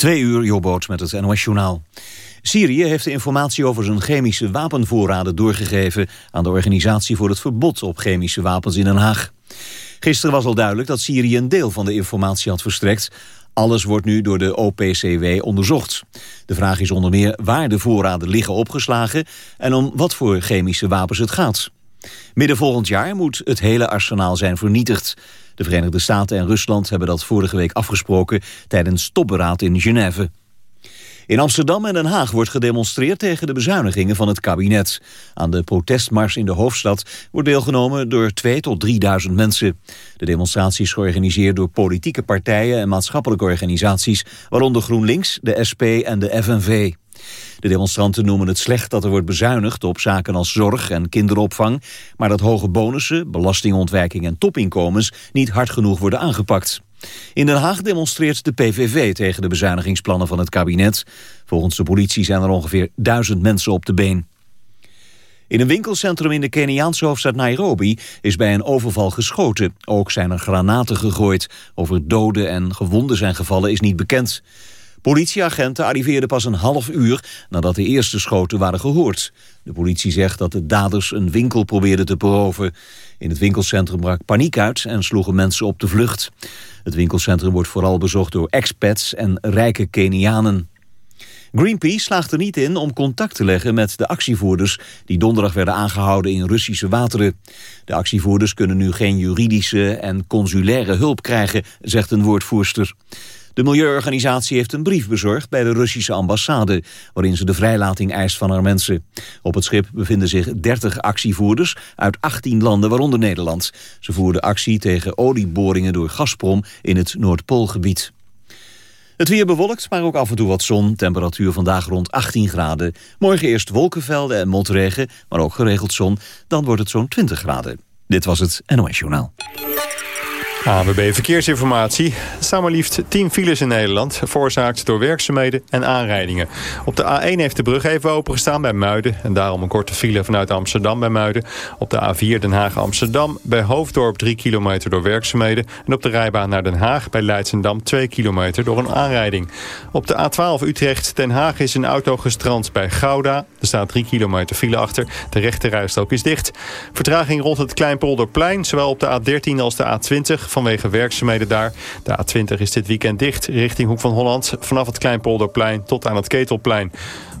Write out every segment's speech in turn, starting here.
Twee uur, Jobboot met het NOS Journaal. Syrië heeft de informatie over zijn chemische wapenvoorraden doorgegeven... aan de Organisatie voor het Verbod op Chemische Wapens in Den Haag. Gisteren was al duidelijk dat Syrië een deel van de informatie had verstrekt. Alles wordt nu door de OPCW onderzocht. De vraag is onder meer waar de voorraden liggen opgeslagen... en om wat voor chemische wapens het gaat. Midden volgend jaar moet het hele arsenaal zijn vernietigd. De Verenigde Staten en Rusland hebben dat vorige week afgesproken... tijdens topberaad in Genève. In Amsterdam en Den Haag wordt gedemonstreerd tegen de bezuinigingen van het kabinet. Aan de protestmars in de hoofdstad wordt deelgenomen door 2 tot 3000 mensen. De demonstratie is georganiseerd door politieke partijen en maatschappelijke organisaties, waaronder GroenLinks, de SP en de FNV. De demonstranten noemen het slecht dat er wordt bezuinigd op zaken als zorg en kinderopvang, maar dat hoge bonussen, belastingontwijking en topinkomens niet hard genoeg worden aangepakt. In Den Haag demonstreert de PVV tegen de bezuinigingsplannen van het kabinet. Volgens de politie zijn er ongeveer duizend mensen op de been. In een winkelcentrum in de Keniaanse hoofdstad Nairobi is bij een overval geschoten. Ook zijn er granaten gegooid. Over doden en gewonden zijn gevallen is niet bekend. Politieagenten arriveerden pas een half uur nadat de eerste schoten waren gehoord. De politie zegt dat de daders een winkel probeerden te beroven. In het winkelcentrum brak paniek uit en sloegen mensen op de vlucht. Het winkelcentrum wordt vooral bezocht door expats en rijke Kenianen. Greenpeace slaagt er niet in om contact te leggen met de actievoerders... die donderdag werden aangehouden in Russische wateren. De actievoerders kunnen nu geen juridische en consulaire hulp krijgen, zegt een woordvoerster. De milieuorganisatie heeft een brief bezorgd bij de Russische ambassade... waarin ze de vrijlating eist van haar mensen. Op het schip bevinden zich 30 actievoerders uit 18 landen, waaronder Nederland. Ze voerden actie tegen olieboringen door Gazprom in het Noordpoolgebied. Het weer bewolkt, maar ook af en toe wat zon. Temperatuur vandaag rond 18 graden. Morgen eerst wolkenvelden en motregen, maar ook geregeld zon. Dan wordt het zo'n 20 graden. Dit was het NOS Journaal. ANWB Verkeersinformatie. Er staan maar liefst 10 files in Nederland, veroorzaakt door werkzaamheden en aanrijdingen. Op de A1 heeft de brug even opengestaan bij Muiden... en daarom een korte file vanuit Amsterdam bij Muiden. Op de A4 Den Haag-Amsterdam bij Hoofddorp 3 kilometer door werkzaamheden... en op de rijbaan naar Den Haag bij Leidsendam 2 kilometer door een aanrijding. Op de A12 Utrecht-Den Haag is een auto gestrand bij Gouda. Er staat 3 kilometer file achter. De rechte rijstrook is dicht. Vertraging rond het Kleinpolderplein, zowel op de A13 als de A20 vanwege werkzaamheden daar. De A20 is dit weekend dicht richting Hoek van Holland... vanaf het Kleinpolderplein tot aan het Ketelplein.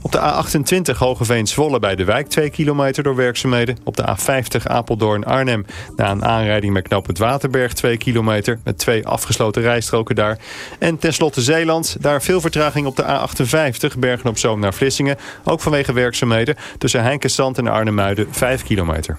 Op de A28 Hogeveen-Zwolle bij de wijk 2 kilometer door werkzaamheden. Op de A50 Apeldoorn-Arnhem na een aanrijding met knop het Waterberg 2 kilometer... met twee afgesloten rijstroken daar. En tenslotte Zeeland, daar veel vertraging op de A58 Bergen-op-Zoom naar Vlissingen. Ook vanwege werkzaamheden tussen Heinkensand en Arnhemuiden 5 kilometer.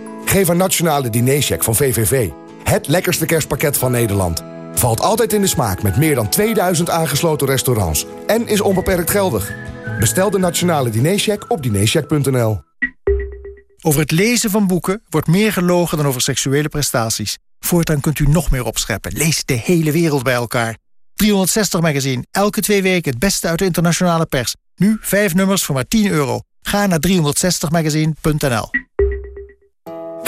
Geef een nationale dinercheck van VVV. Het lekkerste kerstpakket van Nederland. Valt altijd in de smaak met meer dan 2000 aangesloten restaurants. En is onbeperkt geldig. Bestel de nationale dinercheck op dinercheck.nl. Over het lezen van boeken wordt meer gelogen dan over seksuele prestaties. Voortaan kunt u nog meer opscheppen. Lees de hele wereld bij elkaar. 360 Magazine, elke twee weken het beste uit de internationale pers. Nu vijf nummers voor maar 10 euro. Ga naar 360magazine.nl.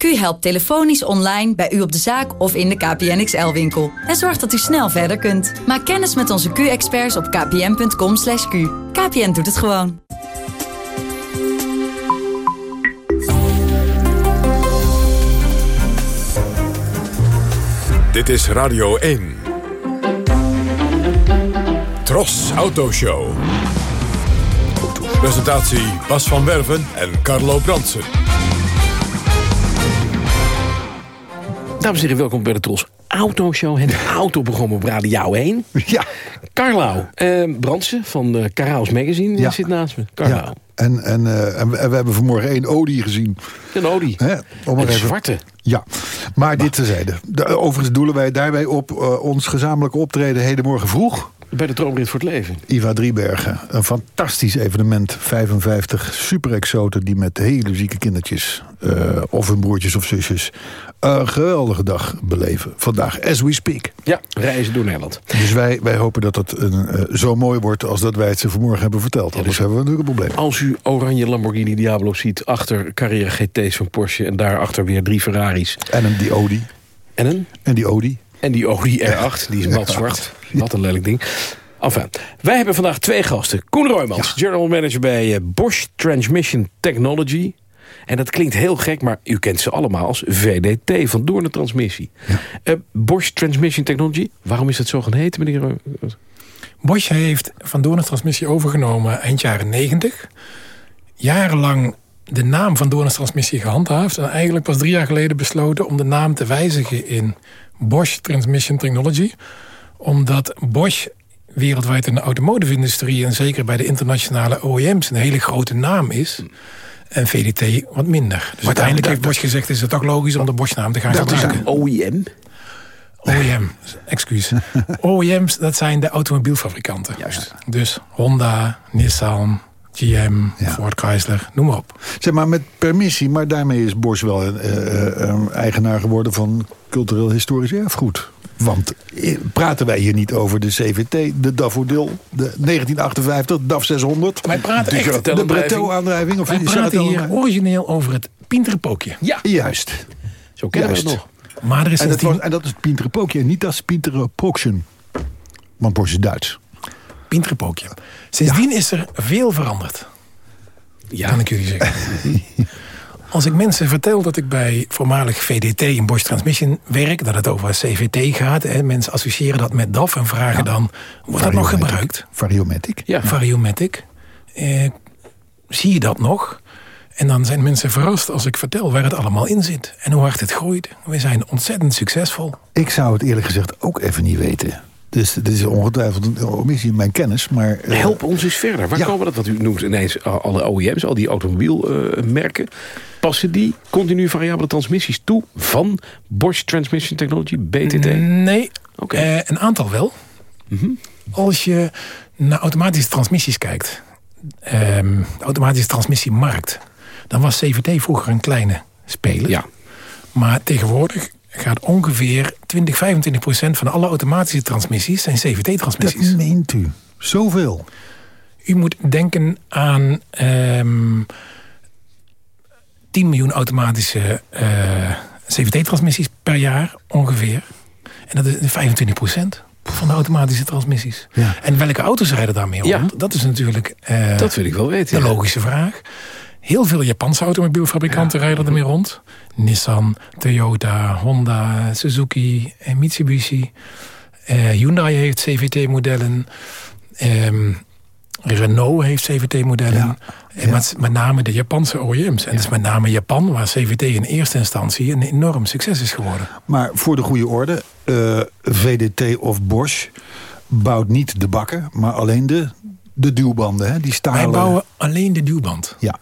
Q helpt telefonisch online bij u op de zaak of in de KPN XL-winkel. En zorgt dat u snel verder kunt. Maak kennis met onze Q-experts op kpn.com. /q. KPN doet het gewoon. Dit is Radio 1. Tros Autoshow. Presentatie Bas van Werven en Carlo Bransen. Dames en heren, welkom bij de Tros Autoshow. Het autoprogramma op Radio 1. Ja. Carlo eh, Brandsen van uh, Magazine Ja. zit naast me. Carlo. Ja. En, en, eh, en we, en we hebben vanmorgen één Audi gezien. Een Audi. Hè, om maar Een even- zwarte. Ja, maar dit terzijde. De- Overigens doelen wij daarbij op eh, ons gezamenlijke optreden hedenmorgen vroeg. Bij de Troonrit voor het Leven. IVA Driebergen. Een fantastisch evenement. 55 super-exoten die met hele zieke kindertjes... eh, of hun broertjes of zusjes... een geweldige dag beleven. Vandaag, as we speak. Ja, reizen door Nederland. Dus wij, wij hopen dat het een, eh, zo mooi wordt... als dat wij het ze vanmorgen hebben verteld. Anders hebben we natuurlijk een probleem. Als u oranje Lamborghini Diablo ziet achter carrière GT's van Porsche... en daarachter weer drie Ferraris. En een, die Audi. En een? En die Audi. En die Audi R8, die is matzwart. Wat een lelijk ding. Enfin, wij hebben vandaag twee gasten. Koen Roymans, general manager bij eh, Bosch Transmission Technology. En dat klinkt heel gek, maar u kent ze allemaal als VDT, van Doorn Transmissie. Eh, Bosch Transmission Technology, waarom is dat zo gaan heten, meneer Roymans? Bosch heeft Van Doorn Transmissie overgenomen eind jaren 90. Jarenlang de naam Van Doorn Transmissie gehandhaafd. En eigenlijk pas drie jaar geleden besloten om de naam te wijzigen in Bosch Transmission Technology. Omdat Bosch wereldwijd in de automotive-industrie... en zeker bij de internationale OEM's een hele grote naam is... En VDT wat minder. Dus uiteindelijk heeft Bosch gezegd... is het toch logisch om de Bosch-naam te gaan Dat is gebruiken. een OEM. OEM, excuus. OEM's, dat zijn de automobielfabrikanten. Juist. Dus Honda, Nissan, GM, Ford Chrysler, noem maar op. Zeg maar met permissie, maar daarmee is Bosch wel een eigenaar geworden van cultureel historisch erfgoed. Want eh, praten wij hier niet over de CVT, de Daffodil, de 1958, DAF 600. Wij praten de, echt- de Breteau-aandrijving. Of Wij praten hier origineel over het Pinterenpookje. Ja, Juist. zo kennen we het nog. Maar er is En dat, sindsdien was, en dat is het Pinterenpookje en niet dat Pinterenpookje. Want Bosch is Duits. Pinterenpookje. Sindsdien is er veel veranderd. Ja. Kan ik jullie zeggen. Als ik mensen vertel dat ik bij voormalig VDT in Bosch Transmission werk... dat het over CVT gaat, hè, mensen associëren dat met DAF... en vragen dan, wordt dat nog gebruikt? Variomatic. Ja. Variomatic. Eh, zie je dat nog? En dan zijn mensen verrast als ik vertel waar het allemaal in zit. En hoe hard het groeit. We zijn ontzettend succesvol. Ik zou het eerlijk gezegd ook even niet weten. Dus dit is ongetwijfeld een omissie in mijn kennis. Maar, eh, Help ons eens verder. Waar Ja. komen dat? Want u noemt ineens alle OEM's, al die automobielmerken. passen die continu variabele transmissies toe van Bosch Transmission Technology, BTT? Nee, Oké. eh, een aantal wel. Als je naar automatische transmissies kijkt... ehm, de automatische transmissiemarkt... dan was CVT vroeger een kleine speler. Ja. Maar tegenwoordig gaat ongeveer 20, 25 procent... van alle automatische transmissies zijn dat CVT-transmissies. meent u. Zoveel. U moet denken aan ehm 10 miljoen automatische eh, CVT-transmissies per jaar ongeveer. En dat is 25 procent van de automatische transmissies. Ja. En welke auto's rijden daarmee Ja. rond? Dat is natuurlijk eh, Dat wil ik wel weten. de ja. logische vraag. Heel veel Japanse automobielfabrikanten rijden ermee rond. Nissan, Toyota, Honda, Suzuki, en Mitsubishi. Eh, Hyundai heeft CVT-modellen. Ehm, Renault heeft CVT-modellen. Ja, En met, met name de Japanse OEM's. En het is met name Japan waar CVT in eerste instantie een enorm succes is geworden. Maar voor de goede orde, eh, VDT of Bosch bouwt niet de bakken, maar alleen de, de duwbanden. Hè? Die stalen. Wij bouwen alleen de duwband. Ja.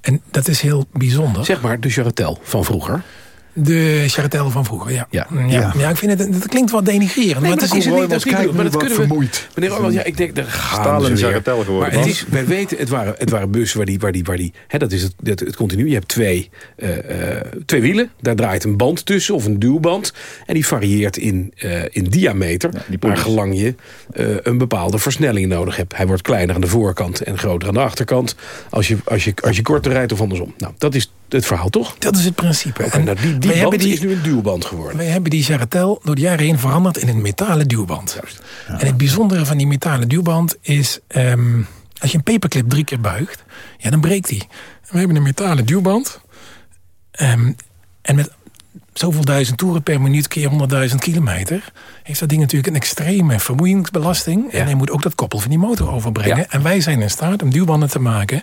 En dat is heel bijzonder. Zeg maar de Charatel van vroeger. De Charatel van vroeger, ja. Ja. Ja, ja. Ja. ik vind het, dat klinkt wat denigrerend. Nee, maar maar het is, dat is het niet. Dat is niet maar dat kunnen we. vermoeid. Meneer Roymans, ja, ik denk, daar gaan Stalen ze geworden. Maar het is, wij weten, het waren, het waren bussen waar die, waar die, waar die hè, dat is het, het, het continu. Je hebt twee, eh, eh, twee wielen, daar draait een band tussen of een duwband. En die varieert in, eh, in diameter, die maar gelang je eh, een bepaalde versnelling nodig hebt. Hij wordt kleiner aan de voorkant en groter aan de achterkant. Als je, als je, als je korter rijdt of andersom. Nou, dat is het verhaal toch? Dat is het principe. Oké, nou, die die band die, is nu een duwband geworden. wij hebben die Charatel door de jaren heen veranderd in een metalen duwband. En het bijzondere van die metalen duwband is... ehm, als je een paperclip drie keer buigt, ja, dan breekt die. En we hebben een metalen duwband. ehm, en met zoveel duizend toeren per minuut keer 100.000 kilometer... heeft dat ding natuurlijk een extreme vermoeiingsbelasting. En hij moet ook dat koppel van die motor overbrengen. En wij zijn in staat om duwbanden te maken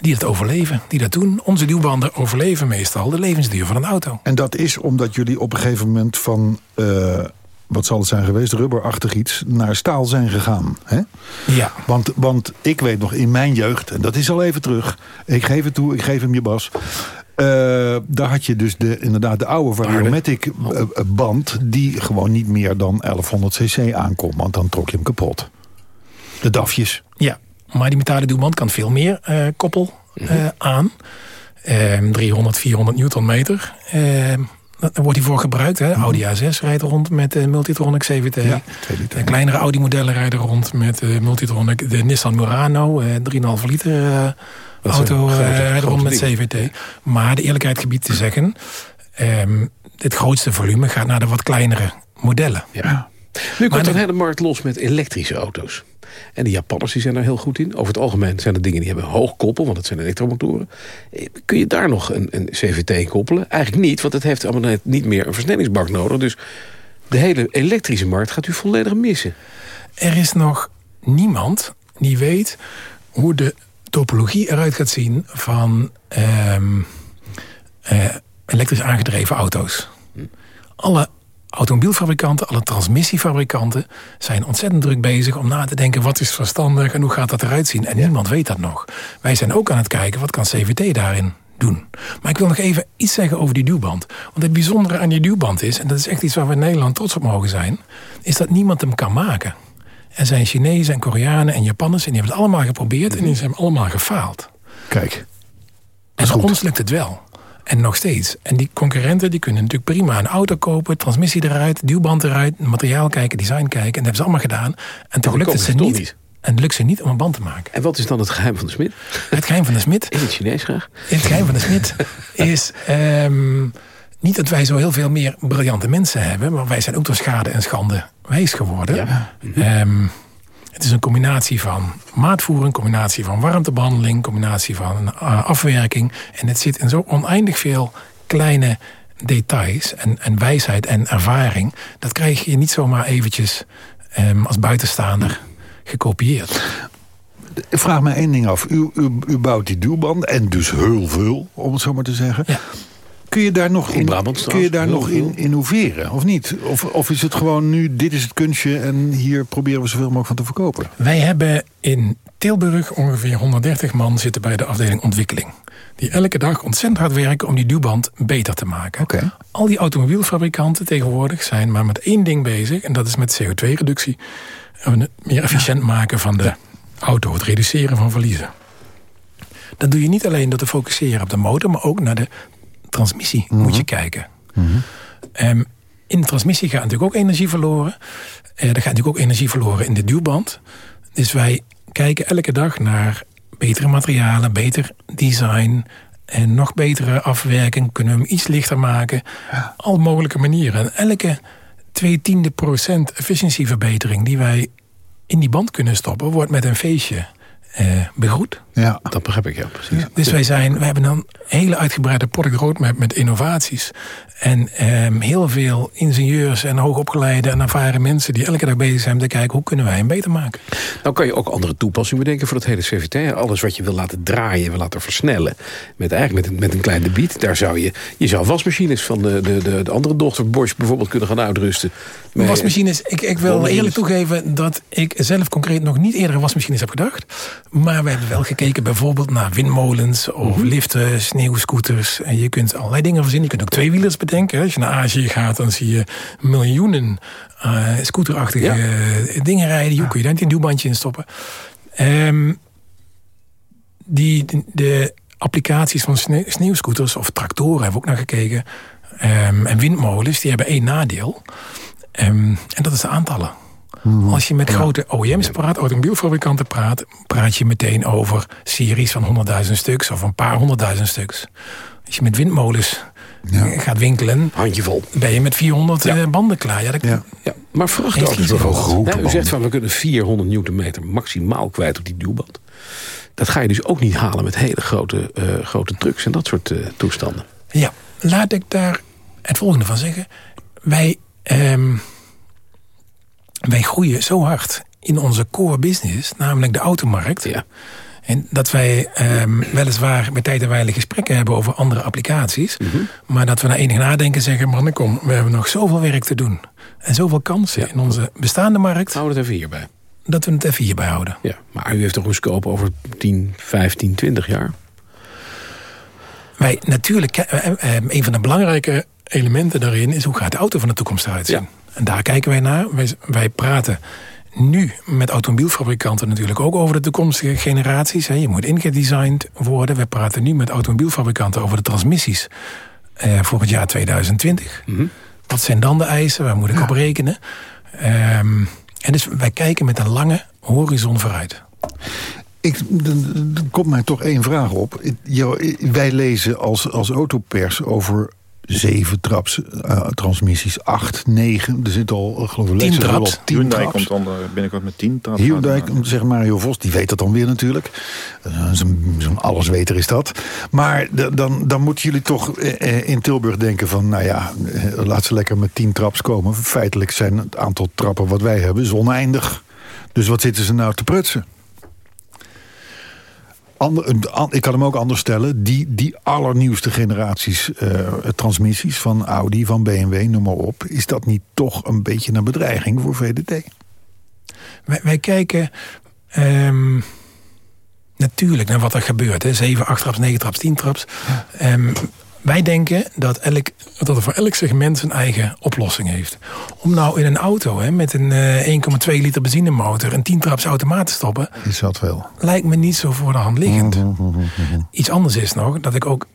die dat overleven. Die dat doen. Onze duwbanden overleven meestal de levensduur van een auto. En dat is omdat jullie op een gegeven moment van... eh, wat zal het zijn geweest, rubberachtig iets, naar staal zijn gegaan. Hè? Ja. Want, want ik weet nog in mijn jeugd, en dat is al even terug... ik geef het toe, ik geef hem je bas... eh, daar had je dus de, inderdaad de oude Variomatic eh, eh, band... die gewoon niet meer dan 1100 cc aankomt, want dan trok je hem kapot. De dafjes. Ja, maar die metalen duwband kan veel meer koppel eh, aan. Ehm 300, 400 newtonmeter. Ehm daar wordt hij voor gebruikt. Hè. Audi A6 rijdt rond met de Multitronic CVT. Ja, de kleinere Audi modellen rijden rond met de Multitronic. De Nissan Murano, eh, 3,5 liter Dat auto, eh, rond grote met CVT. Maar de eerlijkheid gebied te zeggen... ehm het grootste volume gaat naar de wat kleinere modellen. Ja. Nu komt de- de hele markt los met elektrische auto's. En de Japanners die zijn er heel goed in. Over het algemeen zijn er dingen die hebben hoog koppel, want het zijn elektromotoren. Eh, Kun je daar nog een, een CVT in koppelen? Eigenlijk niet, want het heeft allemaal net niet meer een versnellingsbak nodig. Dus de hele elektrische markt gaat u volledig missen. Er is nog niemand die weet hoe de topologie eruit gaat zien van ehm, eh, elektrisch aangedreven auto's. Alle automobielfabrikanten, alle transmissiefabrikanten zijn ontzettend druk bezig om na te denken wat is verstandig en hoe gaat dat eruit zien. En niemand weet dat nog. Wij zijn ook aan het kijken wat kan CVT daarin doen. Maar ik wil nog even iets zeggen over die duwband. Want het bijzondere aan die duwband is, en dat is echt iets waar we in Nederland trots op mogen zijn, is dat niemand hem kan maken. Er zijn Chinezen en Koreanen en Japanners en die hebben het allemaal geprobeerd en die zijn allemaal gefaald. Kijk. En voor ons lukt het wel. En nog steeds. En die concurrenten die kunnen natuurlijk prima een auto kopen, transmissie eruit, duwband eruit, materiaal kijken, design kijken. En dat hebben ze allemaal gedaan. En toch lukt het ze niet. niet. En het lukt ze niet om een band te maken. En wat is dan het geheim van de smid? Het geheim van de smid. In het Chinees graag. Het geheim van de smid is ehm, niet dat wij zo heel veel meer briljante mensen hebben, maar wij zijn ook door schade en schande wijs geworden. Ehm, het is een combinatie van maatvoering, combinatie van warmtebehandeling, combinatie van eh, afwerking. En het zit in zo oneindig veel kleine details en, en wijsheid en ervaring. Dat krijg je niet zomaar eventjes ehm, als buitenstaander gekopieerd. Ik vraag me één ding af. U, u, u bouwt die duwband en dus heel veel, om het zo maar te zeggen. Kun je daar nog, in, kun je daar nog in innoveren, of niet? Of, of is het gewoon nu, dit is het kunstje... en hier proberen we zoveel mogelijk van te verkopen? Wij hebben in Tilburg ongeveer 130 man zitten bij de afdeling ontwikkeling. Die elke dag ontzettend hard werken om die duwband beter te maken. Al die automobielfabrikanten tegenwoordig zijn maar met één ding bezig. En dat is met CO2-reductie. En het meer efficiënt maken van de auto. Het reduceren van verliezen. Dat doe je niet alleen door te focusseren op de motor. Maar ook naar de transmissie moet je kijken. Ehm, in de transmissie gaat natuurlijk ook energie verloren. Eh, er gaat natuurlijk ook energie verloren in de duwband. Dus wij kijken elke dag naar betere materialen, beter design... en nog betere afwerking. Kunnen we hem iets lichter maken. Al mogelijke manieren. En elke twee tiende procent efficiëntieverbetering... die wij in die band kunnen stoppen... wordt met een feestje eh, begroet. Ja. Dat begrijp ik, ja, precies. Dus wij, zijn, wij hebben een hele uitgebreide product roadmap met innovaties. En ehm, heel veel ingenieurs en hoogopgeleide en ervaren mensen... die elke dag bezig zijn om te kijken hoe kunnen wij hem beter maken. Nou kan je ook andere toepassingen bedenken voor dat hele CVT. Alles wat je wil laten draaien, wil laten versnellen. Met eigenlijk met een, met een klein debiet. Daar zou je, je zou wasmachines van de, de, de, de andere dochter Bosch bijvoorbeeld kunnen gaan uitrusten. Wasmachines, ik, ik wil eerlijk toegeven dat ik zelf concreet nog niet eerder wasmachines heb gedacht. Maar we hebben wel gekeken bijvoorbeeld naar windmolens of Mhm. liften, sneeuwscooters. En je kunt allerlei dingen verzinnen. Je kunt ook tweewielers bedenken. Als je naar Azië gaat, dan zie je miljoenen eh, scooterachtige dingen rijden. Hoe kun je daar niet een duwbandje in stoppen? Ehm, die, de, de applicaties van sne- sneeuwscooters of tractoren hebben we ook naar gekeken. Ehm, en windmolens, die hebben één nadeel. Ehm, en dat is de aantallen. Als je met grote OEM's praat, automobielfabrikanten praat... praat je meteen over series van 100.000 stuks of een paar honderdduizend stuks. Als je met windmolens eh, gaat winkelen... Handjevol. ben je met 400 eh, banden klaar. Ja, dat, Ja, maar vrachtauto's bijvoorbeeld. Ja, u zegt van we kunnen 400 newtonmeter maximaal kwijt op die duwband. Dat ga je dus ook niet halen met hele grote, eh, grote trucks en dat soort eh, toestanden. Ja, laat ik daar het volgende van zeggen. Wij, ehm, wij groeien zo hard in onze core business, namelijk de automarkt. Ja. En dat wij ehm, weliswaar met tijd en gesprekken hebben over andere applicaties. Maar dat we na enig nadenken zeggen, man, kom, we hebben nog zoveel werk te doen. En zoveel kansen in onze bestaande markt. Houden we het even hierbij. Dat we het even hierbij houden. Ja, maar u heeft toch een scope over 10, 15, 20 jaar? Wij natuurlijk, eh, eh, eh, een van de belangrijke elementen daarin is hoe gaat de auto van de toekomst eruit zien. En daar kijken wij naar. Wij, wij praten nu met automobielfabrikanten natuurlijk ook over de toekomstige generaties. Hè. Je moet ingedesigned worden. We praten nu met automobielfabrikanten over de transmissies eh, voor het jaar 2020. Wat zijn dan de eisen? Waar moet ik op rekenen? Ehm, en dus wij kijken met een lange horizon vooruit. Ik, er komt mij toch één vraag op. Wij lezen als, als autopers over zeven traps eh, transmissies, acht, negen. Er zit al, eh, geloof ik, Tien traps. tien Hyundai traps. komt dan binnenkort met tien traps. Hyundai, zeg Mario Vos, die weet dat dan weer natuurlijk. Eh, Zo'n allesweter is dat. Maar dan, dan moeten jullie toch in Tilburg denken van... nou ja, laat ze lekker met tien traps komen. Feitelijk zijn het aantal trappen wat wij hebben is oneindig. Dus wat zitten ze nou te prutsen? Ander, ik kan hem ook anders stellen. Die, die allernieuwste generaties eh, transmissies van Audi, van BMW, noem maar op. Is dat niet toch een beetje een bedreiging voor VDT? Wij, wij kijken ehm, natuurlijk naar wat er gebeurt. Hè. 7, 8 traps, 9 traps, 10 traps. Ehm, wij denken dat, elk, dat er voor elk segment zijn eigen oplossing heeft. Om nou in een auto hè, met een eh, 1,2 liter benzinemotor... een 10 traps automaat te stoppen... Is dat wel? lijkt me niet zo voor de hand liggend. Iets anders is nog dat ik ook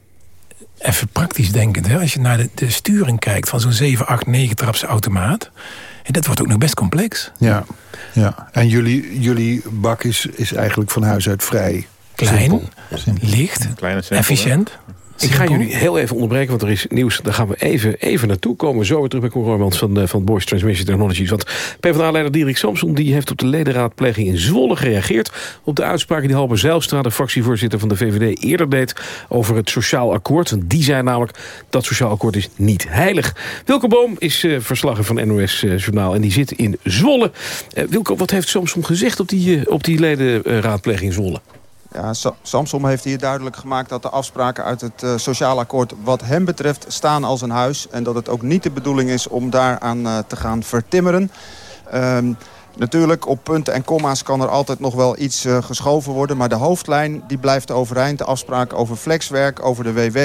even praktisch denkend... Hè, als je naar de, de sturing kijkt van zo'n 7, 8, 9 traps automaat... En dat wordt ook nog best complex. Ja, ja. en jullie, jullie bak is, is eigenlijk van huis uit vrij Klein, simpel. licht, efficiënt. Ik ga jullie heel even onderbreken, want er is nieuws. Daar gaan we even, even naartoe komen. We Zo weer terug bij Roymans van, van Bosch Transmission Technologies. Want PvdA-leider Dirk Samson die heeft op de ledenraadpleging in Zwolle gereageerd... op de uitspraken die Halber Zijlstra, de fractievoorzitter van de VVD... eerder deed over het sociaal akkoord. Want die zei namelijk, dat sociaal akkoord is niet heilig. Wilco Boom is verslagger van NOS eh, Journaal en die zit in Zwolle. Eh, Wilco, wat heeft Samson gezegd op die, op die ledenraadpleging in Zwolle? Ja, Sa- Samsom heeft hier duidelijk gemaakt dat de afspraken uit het eh, sociaal akkoord wat hem betreft staan als een huis. En dat het ook niet de bedoeling is om daaraan eh, te gaan vertimmeren. Ehm, natuurlijk, op punten en komma's kan er altijd nog wel iets eh, geschoven worden. Maar de hoofdlijn die blijft overeind. De afspraken over flexwerk, over de WW...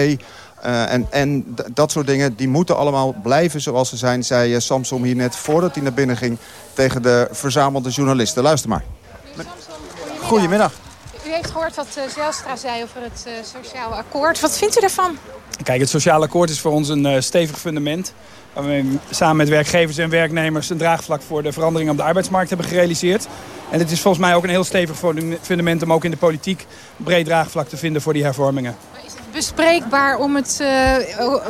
en en dat soort dingen, die moeten allemaal blijven zoals ze zijn... zei Samsom hier net voordat hij naar binnen ging... tegen de verzamelde journalisten. Luister maar. Goedemiddag. U heeft gehoord wat uh, Zijlstra zei over het uh, sociaal akkoord. Wat vindt u daarvan? Kijk, het sociaal akkoord is voor ons een uh, stevig fundament. Waar we samen met werkgevers en werknemers een draagvlak voor de verandering op de arbeidsmarkt hebben gerealiseerd. En het is volgens mij ook een heel stevig fundament om ook in de politiek breed draagvlak te vinden voor die hervormingen. Bespreekbaar om het uh,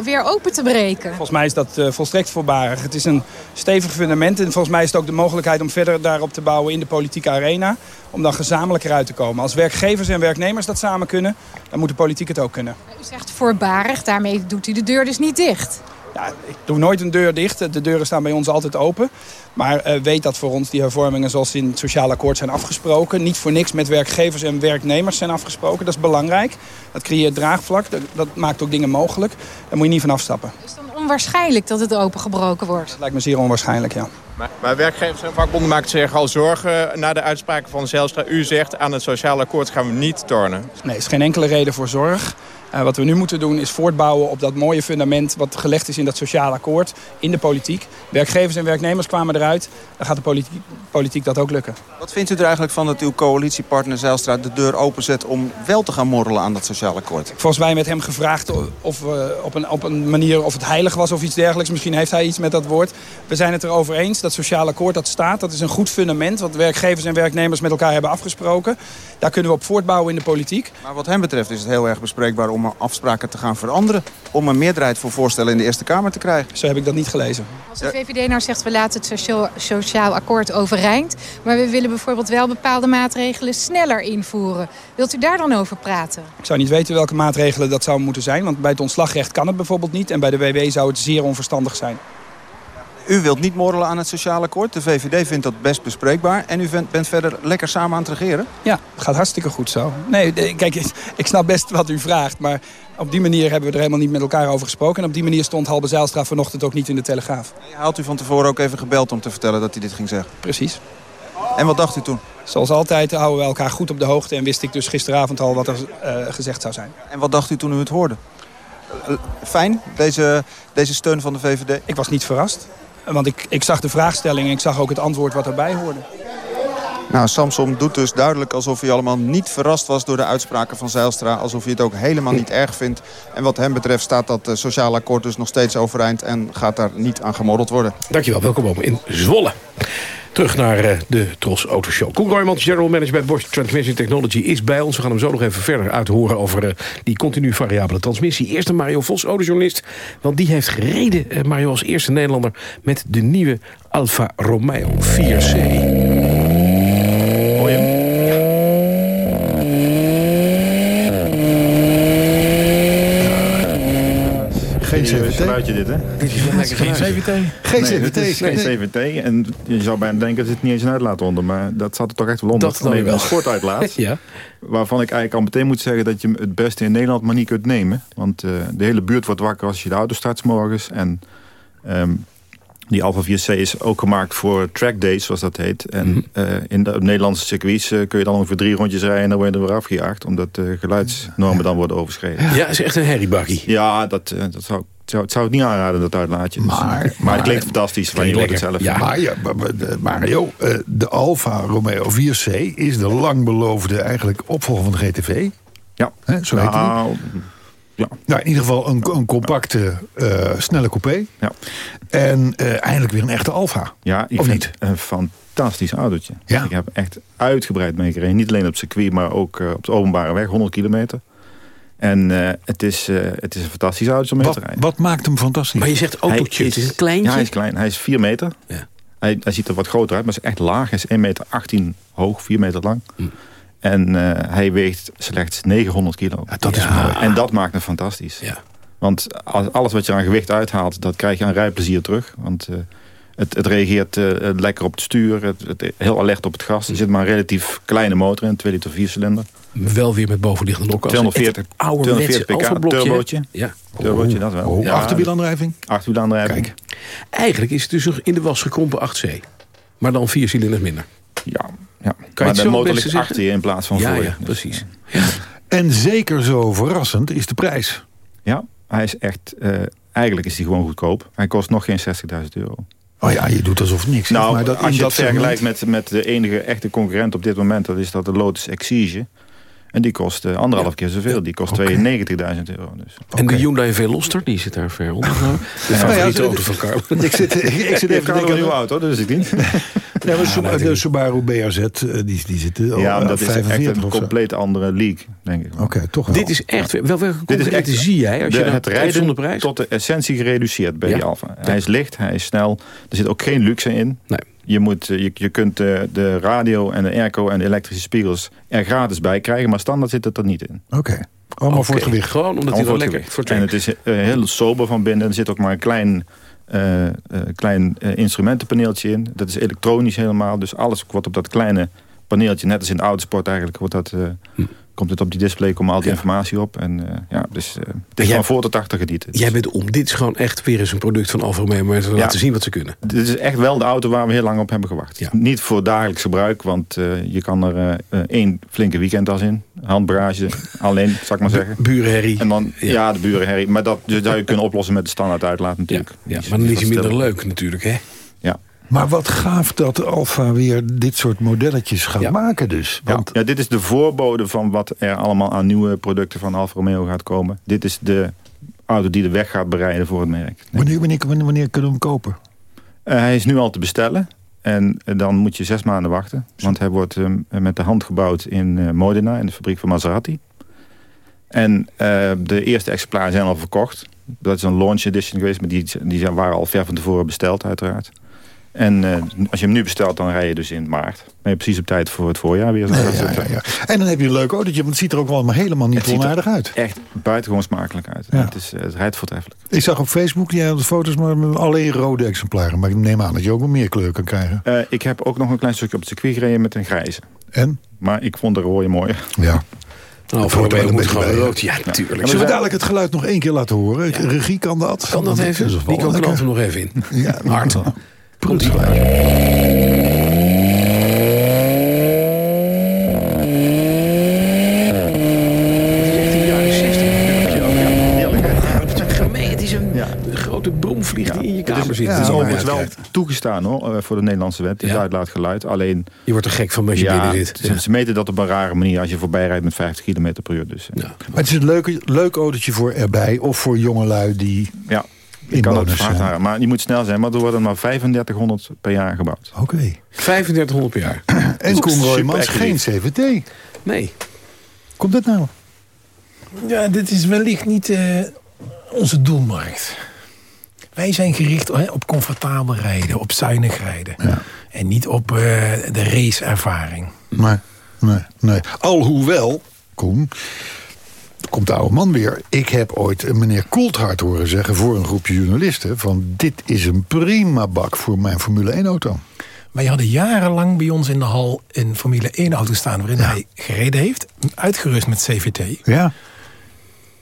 weer open te breken? Volgens mij is dat uh, volstrekt voorbarig. Het is een stevig fundament en volgens mij is het ook de mogelijkheid om verder daarop te bouwen in de politieke arena. Om dan gezamenlijk eruit te komen. Als werkgevers en werknemers dat samen kunnen, dan moet de politiek het ook kunnen. U zegt voorbarig, daarmee doet u de deur dus niet dicht. Ja, ik doe nooit een deur dicht. De deuren staan bij ons altijd open. Maar uh, weet dat voor ons die hervormingen zoals in het sociaal akkoord zijn afgesproken... niet voor niks met werkgevers en werknemers zijn afgesproken. Dat is belangrijk. Dat creëert draagvlak. Dat, dat maakt ook dingen mogelijk. Daar moet je niet van afstappen. Is het dan onwaarschijnlijk dat het opengebroken wordt? Dat lijkt me zeer onwaarschijnlijk, ja. Maar, maar werkgevers en vakbonden maken zich al zorgen na de uitspraken van Zijlstra. U zegt aan het sociaal akkoord gaan we niet tornen. Nee, er is geen enkele reden voor zorg. Uh, wat we nu moeten doen is voortbouwen op dat mooie fundament... wat gelegd is in dat sociaal akkoord in de politiek. Werkgevers en werknemers kwamen eruit. Dan gaat de politiek, politiek dat ook lukken. Wat vindt u er eigenlijk van dat uw coalitiepartner Zijlstra de deur openzet... om wel te gaan morrelen aan dat sociaal akkoord? Volgens mij met hem gevraagd of, uh, op, een, op een manier of het heilig was of iets dergelijks. Misschien heeft hij iets met dat woord. We zijn het erover eens. Dat sociaal akkoord dat staat, dat is een goed fundament... wat werkgevers en werknemers met elkaar hebben afgesproken. Daar kunnen we op voortbouwen in de politiek. Maar wat hem betreft is het heel erg bespreekbaar... om om afspraken te gaan veranderen. Om een meerderheid voor voorstellen in de Eerste Kamer te krijgen. Zo heb ik dat niet gelezen. Als de VVD nou zegt we laten het sociaal, sociaal akkoord overeind... maar we willen bijvoorbeeld wel bepaalde maatregelen sneller invoeren. Wilt u daar dan over praten? Ik zou niet weten welke maatregelen dat zouden moeten zijn. Want bij het ontslagrecht kan het bijvoorbeeld niet. En bij de WW zou het zeer onverstandig zijn. U wilt niet morrelen aan het sociaal akkoord. De VVD vindt dat best bespreekbaar. En u bent verder lekker samen aan het regeren? Ja, het gaat hartstikke goed zo. Nee, kijk, ik snap best wat u vraagt. Maar op die manier hebben we er helemaal niet met elkaar over gesproken. En op die manier stond Halbe Zijlstra vanochtend ook niet in de Telegraaf. Had u van tevoren ook even gebeld om te vertellen dat hij dit ging zeggen? Precies. En wat dacht u toen? Zoals altijd houden we elkaar goed op de hoogte. En wist ik dus gisteravond al wat er uh, gezegd zou zijn. En wat dacht u toen u het hoorde? Fijn, deze, deze steun van de VVD? Ik was niet verrast. Want ik, ik zag de vraagstelling en ik zag ook het antwoord wat erbij hoorde. Nou, Samson doet dus duidelijk alsof hij allemaal niet verrast was door de uitspraken van Zeilstra. Alsof hij het ook helemaal niet erg vindt. En wat hem betreft staat dat sociaal akkoord dus nog steeds overeind en gaat daar niet aan gemorreld worden. Dankjewel, welkom in Zwolle. Terug naar uh, de Tros Autoshow. Koen Roymans, General Manager bij Bosch Transmission Technology, is bij ons. We gaan hem zo nog even verder uithoren over uh, die continu variabele transmissie. Eerst Mario Vos, autojournalist. Want die heeft gereden, uh, Mario, als eerste Nederlander... met de nieuwe Alfa Romeo 4C. Geen CVT. geluidje dit, hè? Dit is lekker geen CVT. Geen nee, CVT. is geen CVT. En je zou bijna denken, er zit niet eens een uitlaat onder. Maar dat zat er toch echt wel onder. Dat wel. een sportuitlaat. ja. Waarvan ik eigenlijk al meteen moet zeggen dat je het beste in Nederland maar niet kunt nemen. Want uh, de hele buurt wordt wakker als je de auto start 's morgens. En um, die Alfa 4C is ook gemaakt voor track days, zoals dat heet. En mm -hmm. uh, in de Nederlandse circuits uh, kun je dan ongeveer drie rondjes rijden... en dan word je er weer afgejaagd, omdat de geluidsnormen dan worden overschreden. Ja, het is echt een herriebakkie. Ja, dat, uh, dat zou, zou, het zou het niet aanraden, dat uitlaatje. Maar, maar, maar het klinkt fantastisch, maar je hoort het zelf. Ja, maar ja, Mario, de Alfa Romeo 4C is de lang beloofde eigenlijk opvolger van de GTV. Ja. Hè, zo heet nou, die. Ja. Nou, in ieder geval een, een compacte, uh, snelle coupé. Ja. En uh, eindelijk weer een echte Alfa. Ja, ik of vind niet? een fantastisch autootje. Ja. Ik heb echt uitgebreid meegereden. Niet alleen op het circuit, maar ook uh, op de openbare weg, 100 kilometer. En het, is, het is een fantastisch autootje om mee wat, te rijden. Wat maakt hem fantastisch? Maar je zegt autootje, het is een kleintje? Ja, hij is klein. Hij is 4 meter. Ja. Hij, hij ziet er wat groter uit, maar hij is echt laag. Hij is 1 meter 18 hoog, 4 meter lang. Hm. En uh, hij weegt slechts 900 kilo. Ja, dat is ja. mooi. En dat maakt hem fantastisch. Ja. Want alles wat je aan gewicht uithaalt, dat krijg je aan rijplezier terug. Want uh, het, het, reageert uh, lekker op het stuur, het, het, heel alert op het gas. Er zit maar een relatief kleine motor in, 2 liter 4 cilinder. Wel weer met bovenliggende lokkas. 240, 240 pk, turbootje. Ja. Turbootje, dat wel. Oh, ja, achterwielaandrijving? Achterwielaandrijving. Kijk. Eigenlijk is het dus nog in de was gekrompen 8C. Maar dan 4 cilinders minder. Ja, ja. Kan maar je de motor ligt achter je in plaats van ja, voor je. Ja, precies. Dus, ja. En zeker zo verrassend is de prijs. Ja, hij is echt... Uh, eigenlijk is hij gewoon goedkoop. Hij kost nog geen 60.000 euro. Oh ja, je doet alsof niks. Nou, maar dat, als je dat het vergelijkt met, met de enige echte concurrent op dit moment... dat is dat de Lotus Exige. En die kost uh, anderhalf ja. keer zoveel. Die kost okay. 92.000 euro. Dus. En de Hyundai Veloster, die zit daar ver onder. De favoriete auto van Carlo. Ik zit, ik zit even te denken aan een nieuwe auto, dus ik niet. Ja, maar de Subaru BRZ, die, die zitten al Ja, dat is 45 echt een compleet andere league, denk ik. Oké, okay, toch wel. Dit is echt... Wel, welke Dit is echt, zie jij als de, je het rijden zonder prijs? tot de essentie gereduceerd bij ja. die Alfa. Hij is licht, hij is snel. Er zit ook geen luxe in. Nee. Je, moet, je, je kunt de, de radio en de airco en de elektrische spiegels er gratis bij krijgen. Maar standaard zit het er niet in. Oké. Okay. Allemaal okay. voor het gewicht. Gewoon omdat hij voor lekker voor En het is uh, heel sober van binnen. Er zit ook maar een klein, uh, uh, klein instrumentenpaneeltje in. Dat is elektronisch helemaal. Dus alles wordt op dat kleine paneeltje, net als in de autosport eigenlijk, wordt dat, hm. Komt het op die display, komt al die ja. informatie op. En ja, dus het is van voor tot achter genieten. Jij bent om. Dit is gewoon echt weer eens een product van Alfa Romeo, maar te ja. laten zien wat ze kunnen. Dit is echt wel de auto waar we heel lang op hebben gewacht. Ja. Niet voor dagelijks gebruik, want je kan er één flinke weekendtas in. Handbagage, alleen, zal ik maar zeggen. Burenherrie. En dan, ja, de burenherrie. Maar dat dus zou je kunnen oplossen met de standaard uitlaat natuurlijk. Ja, maar dan is hij minder leuk natuurlijk, hè? Maar wat gaaf dat Alfa weer dit soort modelletjes gaat ja. maken dus. Want... Ja. ja, dit is de voorbode van wat er allemaal aan nieuwe producten van Alfa Romeo gaat komen. Dit is de auto die de weg gaat bereiden voor het merk. Wanneer, wanneer, wanneer, kunnen we hem kopen? Uh, hij is nu al te bestellen. En dan moet je zes maanden wachten. Want hij wordt uh, met de hand gebouwd in uh, Modena, in de fabriek van Maserati. En de eerste exemplaren zijn al verkocht. Dat is een launch edition geweest, maar die, die waren al ver van tevoren besteld uiteraard. En uh, als je hem nu bestelt, dan rij je dus in maart. Ben je precies op tijd voor het voorjaar weer. Ja, ja, ja, en dan heb je een leuk autootje, want het ziet er ook allemaal helemaal niet onaardig uit. echt buitengewoon smakelijk uit. Het, is, het rijdt voortreffelijk. Ik zag op Facebook, jij had de foto's maar met alleen rode exemplaren. Maar ik neem aan dat je ook wel meer kleur kan krijgen. Uh, ik heb ook nog een klein stukje op het circuit gereden met een grijze. En? Maar ik vond de rode mooier. Ja. Nou, voor een moet gewoon rood. Ja, natuurlijk. Zullen we dadelijk het geluid nog één keer laten horen? Regie kan dat. Kan dat even? Nico knalt hem nog even in. Ja, Hard. Proet. grote bromvlieg die in je kamer zit. Het is overigens wel toegestaan hoor, voor de Nederlandse wet. Het uitlaatgeluid. Alleen, je wordt er gek van als je binnen zit. Ze, ze, meten dat op een rare manier als je voorbij rijdt met 50 km per uur. Dus, Maar het is een leuk, leuk autootje voor erbij. Of voor jongelui die... Ja. Ik kan het hard houden, maar je moet snel zijn. Maar er worden maar 3500 per jaar gebouwd. Oké. Okay. 3500 per jaar. en Koen Roymans geen CVT. Nee. Komt dat nou? Ja, dit is wellicht niet uh, onze doelmarkt. Wij zijn gericht hè, op comfortabel rijden, op zuinig rijden. Ja. En niet op uh, de raceervaring. Nee, nee, nee. Alhoewel, Koen, komt de oude man weer. Ik heb ooit een meneer Coulthard horen zeggen voor een groepje journalisten... van dit is een prima bak voor mijn Formule 1-auto. Wij hadden jarenlang bij ons in de hal een Formule 1-auto staan... waarin ja. hij gereden heeft, uitgerust met CVT. Ja.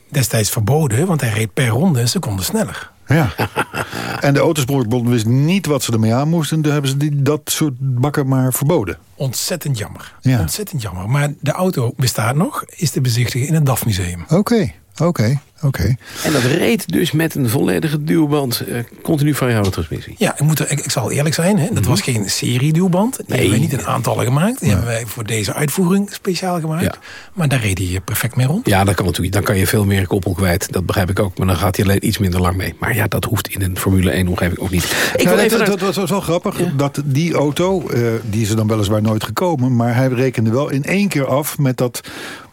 Destijds verboden, want hij reed per ronde een seconde sneller. Ja. en de Autosportbond wist niet wat ze ermee aan moesten. Toen hebben ze die, dat soort bakken maar verboden. Ontzettend jammer. Ja. Ontzettend jammer. Maar de auto bestaat nog, is te bezichtigen in het DAF Museum. Oké, oké. En dat reed dus met een volledige duwband, uh, continu variabele transmissie. Ja, ik, moet er, ik, ik zal eerlijk zijn, hè, dat mm -hmm. was geen serie-duwband. Die nee. hebben wij niet in aantallen gemaakt. Die ja. hebben wij voor deze uitvoering speciaal gemaakt. Ja. Maar daar reed hij perfect mee rond. Ja, dat kan natuurlijk. Dan kan je veel meer koppel kwijt. Dat begrijp ik ook. Maar dan gaat hij alleen iets minder lang mee. Maar ja, dat hoeft in een Formule 1-omgeving ook niet. Ik nou, even dat, dat, was wel grappig. Ja. Dat die auto, uh, die is er dan weliswaar nooit gekomen. Maar hij rekende wel in één keer af met dat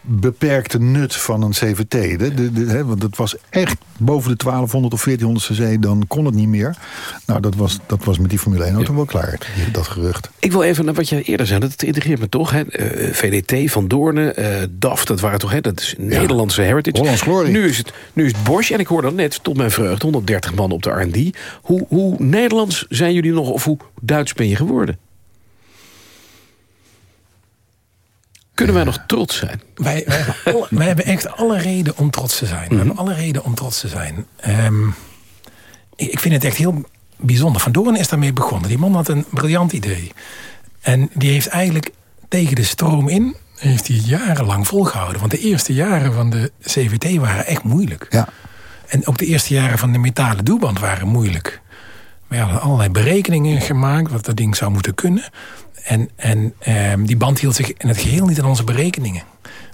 beperkte nut van een CVT. De, de, de, hè, want het was echt boven de 1200 of 1400 cc, dan kon het niet meer. Nou, dat was, dat was met die Formule 1 auto ja. wel klaar, dat gerucht. Ik wil even naar wat je eerder zei, dat integreert me toch. Hè? Uh, VDT, Van Doornen, uh, DAF, dat waren toch, hè? dat is Nederlandse heritage. Hollands glorie. Nu is, het, nu is het Bosch, en ik hoor dan net, tot mijn vreugde, 130 man op de R&D. Hoe, hoe Nederlands zijn jullie nog, of hoe Duits ben je geworden? Kunnen wij nog trots zijn? Wij, wij, hebben, alle, wij hebben echt alle reden om trots te zijn. We hebben alle reden om trots te zijn. Um, ik vind het echt heel bijzonder. Van Doorn is daarmee begonnen. Die man had een briljant idee. En die heeft eigenlijk tegen de stroom in... heeft hij jarenlang volgehouden. Want de eerste jaren van de CVT waren echt moeilijk. Ja. En ook de eerste jaren van de metalen doelband waren moeilijk. We hadden allerlei berekeningen gemaakt... wat dat ding zou moeten kunnen... En, en um, die band hield zich in het geheel niet aan onze berekeningen.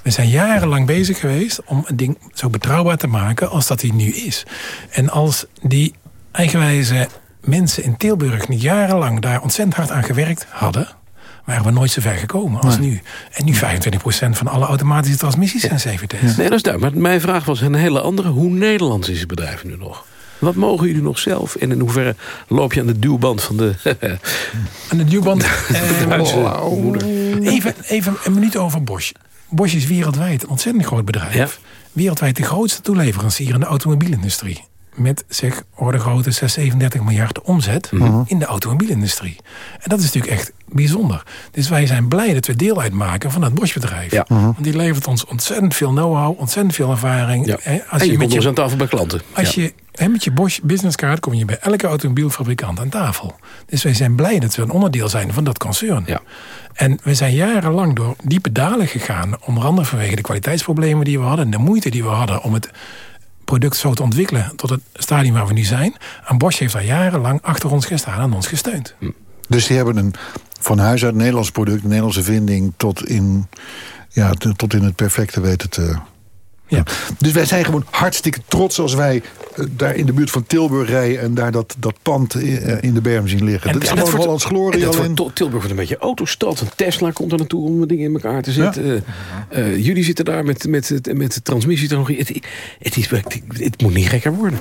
We zijn jarenlang bezig geweest om een ding zo betrouwbaar te maken als dat hij nu is. En als die eigenwijze mensen in Tilburg niet jarenlang daar ontzettend hard aan gewerkt hadden waren we nooit zo ver gekomen als nee. nu. En nu 25% van alle automatische transmissies zijn CVT's. Nee, dat is duidelijk. Maar mijn vraag was een hele andere. Hoe Nederlands is het bedrijf nu nog? Wat mogen jullie nog zelf? En in hoeverre loop je aan de duwband van de... aan de duwband? eh, even, even een minuut over Bosch. Bosch is wereldwijd een ontzettend groot bedrijf. Ja. Wereldwijd de grootste toeleverancier in de automobielindustrie. Met zeg orde grote 6, 37 miljard omzet Mhm. mm -hmm. in de automobielindustrie. En dat is natuurlijk echt bijzonder. Dus wij zijn blij dat we deel uitmaken van dat Bosch-bedrijf. Ja. Mhm. Want die levert ons ontzettend veel know-how, ontzettend veel ervaring. Ja. Als en je, je komt ons aan tafel bij klanten. Als ja. je met je Bosch businesscard kom je bij elke automobielfabrikant aan tafel. Dus wij zijn blij dat we een onderdeel zijn van dat concern. Ja. En we zijn jarenlang door diepe dalen gegaan. Onder andere vanwege de kwaliteitsproblemen die we hadden. En de moeite die we hadden om het product zo te ontwikkelen tot het stadium waar we nu zijn. En Bosch heeft daar jarenlang achter ons gestaan en ons gesteund. Dus die hebben een van huis uit Nederlands product, Nederlandse vinding... tot in, ja, tot in het perfecte weten te Ja. Dus wij zijn gewoon hartstikke trots als wij eh, daar in de buurt van Tilburg rijden... en daar dat, dat pand in, in de berm zien liggen. dat is gewoon wordt- Hollands glorie en dat alleen. Tilburg wordt een beetje autostad. Een Tesla komt er naartoe om dingen in elkaar te zetten. Eh, eh, jullie zitten daar met, met, met, met de transmissietechnologie. Het, het, is, het, het moet niet gekker worden.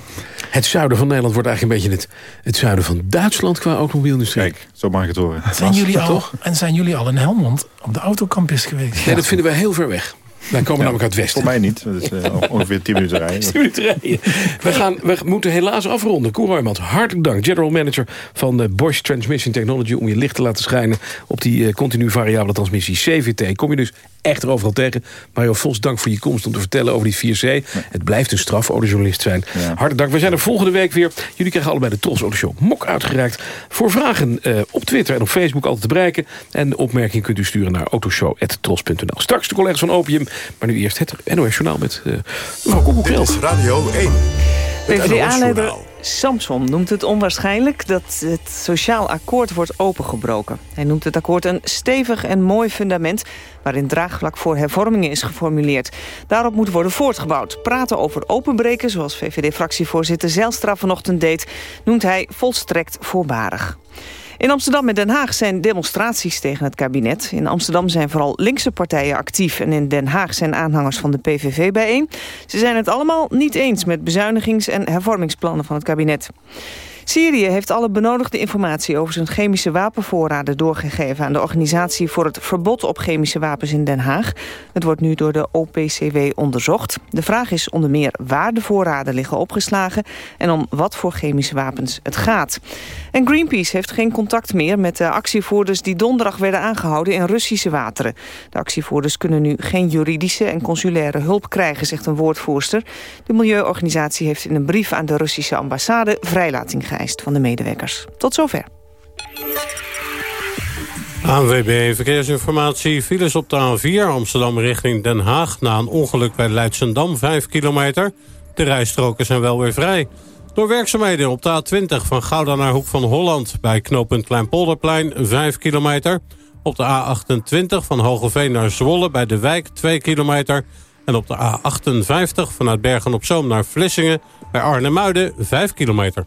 Het zuiden van Nederland wordt eigenlijk een beetje het, het zuiden van Duitsland qua automobielindustrie. Kijk, zo mag ik het horen. Zijn jullie, al, toch? en zijn jullie al in Helmond op de autocampus geweest? Nee, dat vinden wij heel ver weg. Wij komen namelijk uit het westen. Voor mij niet. Dat is eh, ongeveer 10 minuten rijden. 10 minuten rijden. We, gaan, we moeten helaas afronden. Koen Roymans, hartelijk dank. General Manager van eh, Bosch Transmission Technology... om je licht te laten schijnen op die eh, continu variabele transmissie CVT. Kom je dus echt overal tegen. Mario Vos, dank voor je komst om te vertellen over die 4C. Het blijft een straf, autojournalist zijn. Hartelijk dank. We zijn er volgende week weer. Jullie krijgen allebei de Tros Show mok uitgereikt. Voor vragen op Twitter en op Facebook altijd te bereiken. En opmerkingen kunt u sturen naar autoshow.tros.nl. Straks de collega's van Opium. Maar nu eerst het NOS Journaal met eh mevrouw Koekoek-Krel. Radio 1. PvdA-leider Samson noemt het onwaarschijnlijk dat het sociaal akkoord wordt opengebroken. Hij noemt het akkoord een stevig en mooi fundament... waarin draagvlak voor hervormingen is geformuleerd. Daarop moet worden voortgebouwd. Praten over openbreken, zoals VVD-fractievoorzitter Zijlstra vanochtend deed... noemt hij volstrekt voorbarig. In Amsterdam en Den Haag zijn demonstraties tegen het kabinet. In Amsterdam zijn vooral linkse partijen actief... en in Den Haag zijn aanhangers van de PVV bijeen. Ze zijn het allemaal niet eens met bezuinigings- en hervormingsplannen van het kabinet. Syrië heeft alle benodigde informatie over zijn chemische wapenvoorraden doorgegeven aan de Organisatie voor het Verbod op Chemische Wapens in Den Haag. Het wordt nu door de OPCW onderzocht. De vraag is onder meer waar de voorraden liggen opgeslagen en om wat voor chemische wapens het gaat. En Greenpeace heeft geen contact meer met de actievoerders die donderdag werden aangehouden in Russische wateren. De actievoerders kunnen nu geen juridische en consulaire hulp krijgen, zegt een woordvoerster. De milieuorganisatie heeft in een brief aan de Russische ambassade vrijlating van de medewerkers. Tot zover. ANWB Verkeersinformatie. Files op de A4 Amsterdam richting Den Haag... na een ongeluk bij Leidschendam, 5 kilometer. De rijstroken zijn wel weer vrij. Door werkzaamheden op de A20 van Gouda naar Hoek van Holland... bij knooppunt Kleinpolderplein, 5 kilometer. Op de A28 van Hogeveen naar Zwolle bij de Wijk, 2 kilometer. En op de A58 vanuit Bergen-op-Zoom naar Vlissingen... bij Arnhemuiden, 5 kilometer.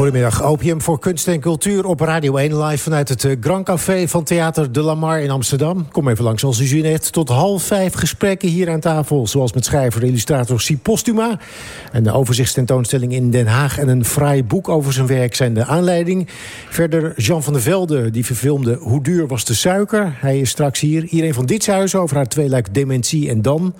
Goedemiddag, Opium voor kunst en cultuur op Radio 1 live vanuit het eh, Grand Café van Theater de Lamar in Amsterdam. Kom even langs als zin heeft. Tot half vijf gesprekken hier aan tafel, zoals met schrijver en illustrator Si Postuma. En de overzichtstentoonstelling in Den Haag en een fraai boek over zijn werk zijn de aanleiding. Verder Jean van der Velde, die verfilmde Hoe duur was de suiker? Hij is straks hier. Irene van Ditshuizen over haar tweeluik Dementie en Dan.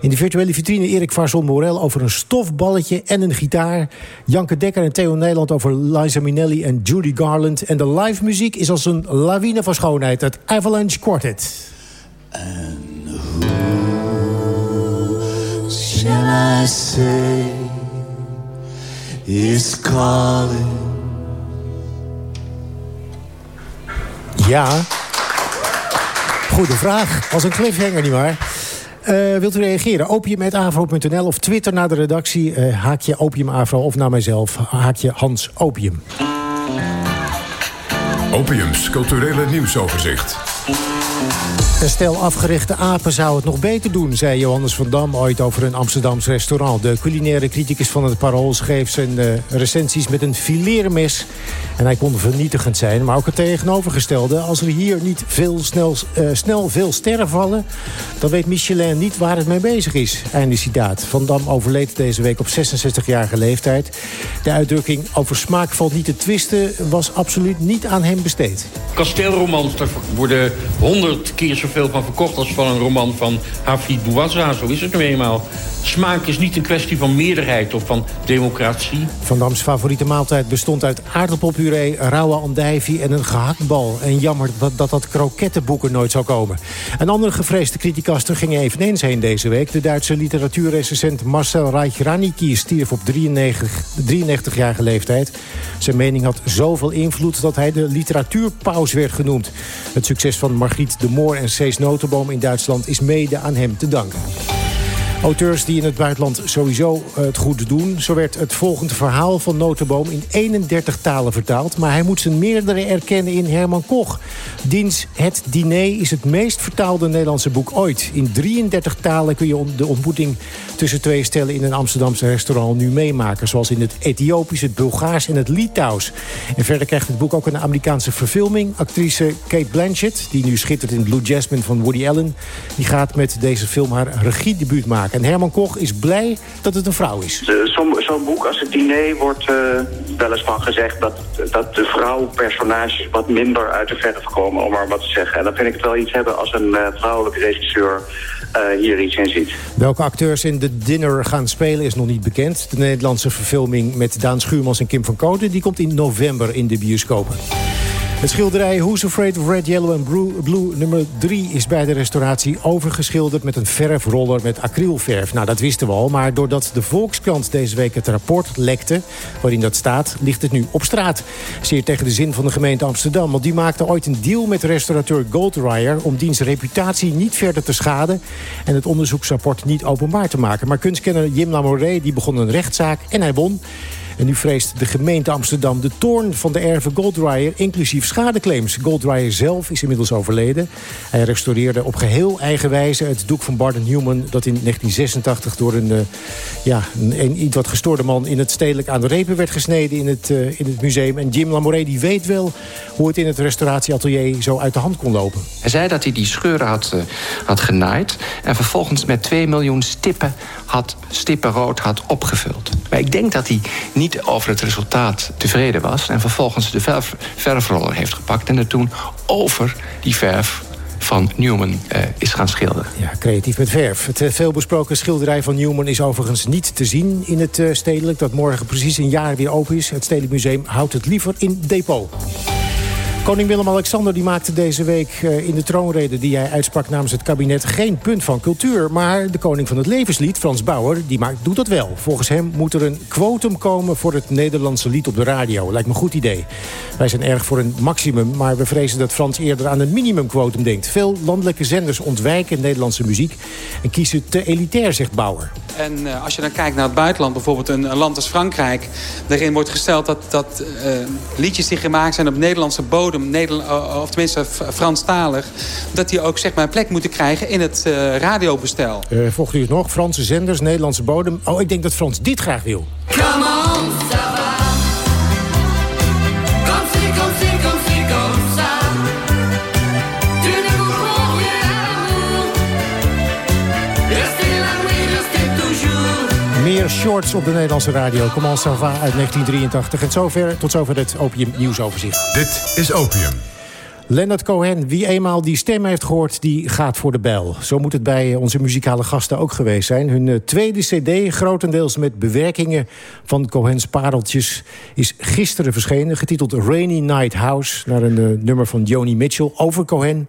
In de virtuele vitrine Erik Varzon Morel over een stofballetje en een gitaar. Janke Dekker en Theo Nederland over Liza Minnelli en Judy Garland. En de live muziek is als een lawine van schoonheid. Het Avalanche Quartet. Shall I say is calling? Ja. Goede vraag. Als een cliffhanger, nietwaar? Eh wilt u reageren? Opium.avro.nl of Twitter naar de redactie. eh, haakje Opium Avro of naar mijzelf. Haakje Hans Opium. Opiums culturele nieuwsoverzicht. Een stel afgerichte apen zou het nog beter doen, zei Johannes van Dam ooit over een Amsterdams restaurant. De culinaire criticus van het Parool schreef zijn eh, recensies met een fileermes. En hij kon vernietigend zijn, maar ook het tegenovergestelde. Als er hier niet veel snel, eh, snel veel sterren vallen, dan weet Michelin niet waar het mee bezig is. Einde citaat. Van Dam overleed deze week op 66-jarige leeftijd. De uitdrukking over smaak valt niet te twisten was absoluut niet aan hem besteed. Kasteelromans, worden honderd keer zoveel van verkocht... als van een roman van Hafid Bouazza. Zo is het nu eenmaal. Smaak is niet een kwestie van meerderheid of van democratie. Van Dams favoriete maaltijd bestond uit aardappelpuree, rauwe andijvie en een gehaktbal. En jammer dat dat, dat krokettenboek er nooit zou komen. Een andere gevreesde criticaster ging eveneens heen deze week. De Duitse literatuurrecensent Marcel Reich-Ranicki stierf op 93, 93-jarige leeftijd. Zijn mening had zoveel invloed dat hij de literatuurpaus werd genoemd. Het succes van Margriet de Moor en Cees Notenboom in Duitsland is mede aan hem te danken. Auteurs die in het buitenland sowieso eh, het goed doen. Zo werd het volgende verhaal van Notenboom in 31 talen vertaald. Maar hij moet zijn meerdere erkennen in Herman Koch. Diens Het Diner is het meest vertaalde Nederlandse boek ooit. In 33 talen kun je de ontmoeting tussen twee stellen... in een Amsterdamse restaurant nu meemaken. Zoals in het Ethiopisch, het Bulgaars en het Litouws. En verder krijgt het boek ook een Amerikaanse verfilming. Actrice Kate Blanchett, die nu schittert in Blue Jasmine van Woody Allen... die gaat met deze film haar regiedebuut maken. En Herman Koch is blij dat het een vrouw is. Zo'n boek als het diner wordt uh, wel eens van gezegd... dat, dat de vrouwpersonages wat minder uit de verf komen, om maar wat te zeggen. En dan vind ik het wel iets hebben als een uh, vrouwelijke regisseur... Uh, hier iets in ziet. Welke acteurs in The Dinner gaan spelen is nog niet bekend. De Nederlandse verfilming met Daan Schuurmans en Kim van Koten... die komt in november in de bioscopen. Het schilderij Who's Afraid of Red, Yellow and Blue nummer 3 is bij de restauratie overgeschilderd met een verfroller met acrylverf. Nou, dat wisten we al, maar doordat de Volkskrant deze week het rapport lekte, waarin dat staat, ligt het nu op straat. Zeer tegen de zin van de gemeente Amsterdam, want die maakte ooit een deal met restaurateur Goldryer om diens reputatie niet verder te schaden en het onderzoeksrapport niet openbaar te maken. Maar kunstkenner Jim Lamoré die begon een rechtszaak en hij won. En nu vreest de gemeente Amsterdam de toorn van de erven Goldryer... inclusief schadeclaims. Goldryer zelf is inmiddels overleden. Hij restaureerde op geheel eigen wijze het doek van Barton Newman... dat in 1986 door een, uh, ja, een, een, iets wat gestoorde man... in het stedelijk aan de repen werd gesneden in het, uh, in het museum. En Jim Lamoré die weet wel hoe het in het restauratieatelier zo uit de hand kon lopen. Hij zei dat hij die scheuren had, uh, had genaaid... en vervolgens met 2 miljoen stippen had stippenrood had opgevuld. Maar ik denk dat hij niet over het resultaat tevreden was... en vervolgens de verf, verfroller heeft gepakt... en er toen over die verf van Newman uh, is gaan schilderen. Ja, creatief met verf. Het uh, veelbesproken schilderij van Newman is overigens niet te zien in het uh, stedelijk... dat morgen precies een jaar weer open is. Het Stedelijk Museum houdt het liever in depot. Koning Willem-Alexander die maakte deze week uh, in de troonrede... die hij uitsprak namens het kabinet geen punt van cultuur. Maar de koning van het levenslied, Frans Bauer, die maakt, doet dat wel. Volgens hem moet er een quotum komen voor het Nederlandse lied op de radio. Lijkt me een goed idee. Wij zijn erg voor een maximum, maar we vrezen dat Frans eerder aan een minimumquotum denkt. Veel landelijke zenders ontwijken Nederlandse muziek... en kiezen te elitair, zegt Bauer. En uh, als je dan kijkt naar het buitenland, bijvoorbeeld een, land als Frankrijk... daarin wordt gesteld dat, dat uh, liedjes die gemaakt zijn op Nederlandse bodem... Nederland, of tenminste Franstalig... dat die ook zeg maar, een plek moeten krijgen in het uh, radiobestel. Uh, volgt u het nog? Franse zenders, Nederlandse bodem. Oh, ik denk dat Frans dit graag wil. Come on, Meer shorts op de Nederlandse radio. Comment ça va uit 1983. En zover, tot zover het Opium nieuwsoverzicht. Dit is Opium. Leonard Cohen, wie eenmaal die stem heeft gehoord, die gaat voor de bel. Zo moet het bij onze muzikale gasten ook geweest zijn. Hun uh, tweede cd, grotendeels met bewerkingen van Cohen's pareltjes... is gisteren verschenen, getiteld Rainy Night House... naar een uh, nummer van Joni Mitchell over Cohen.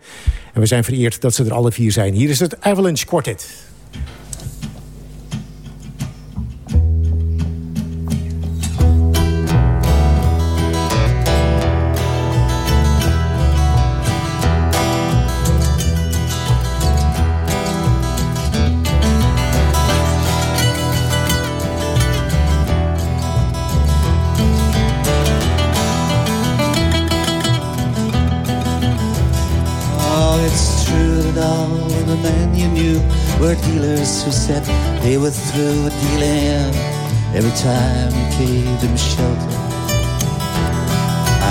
En we zijn vereerd dat ze er alle vier zijn. Hier is het Avalanche Quartet. They were dealing every time you gave them shelter.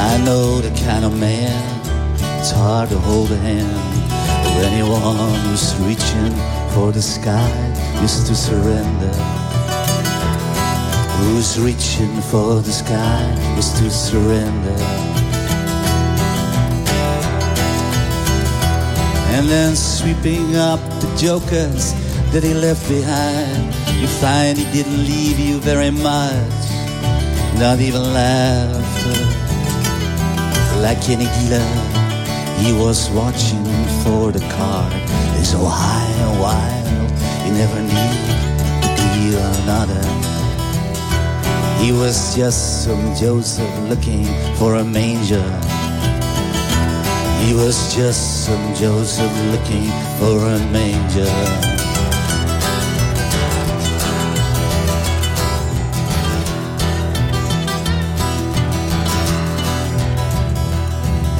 I know the kind of man it's hard to hold a hand or anyone who's reaching for the sky used to surrender. Who's reaching for the sky used to surrender. And then sweeping up the jokers that he left behind, you find he didn't leave you very much, not even laughter. Like any dealer, he was watching for the card. He's so high and wild, he never need to deal another. He was just some Joseph looking for a manger. He was just some Joseph looking for a manger.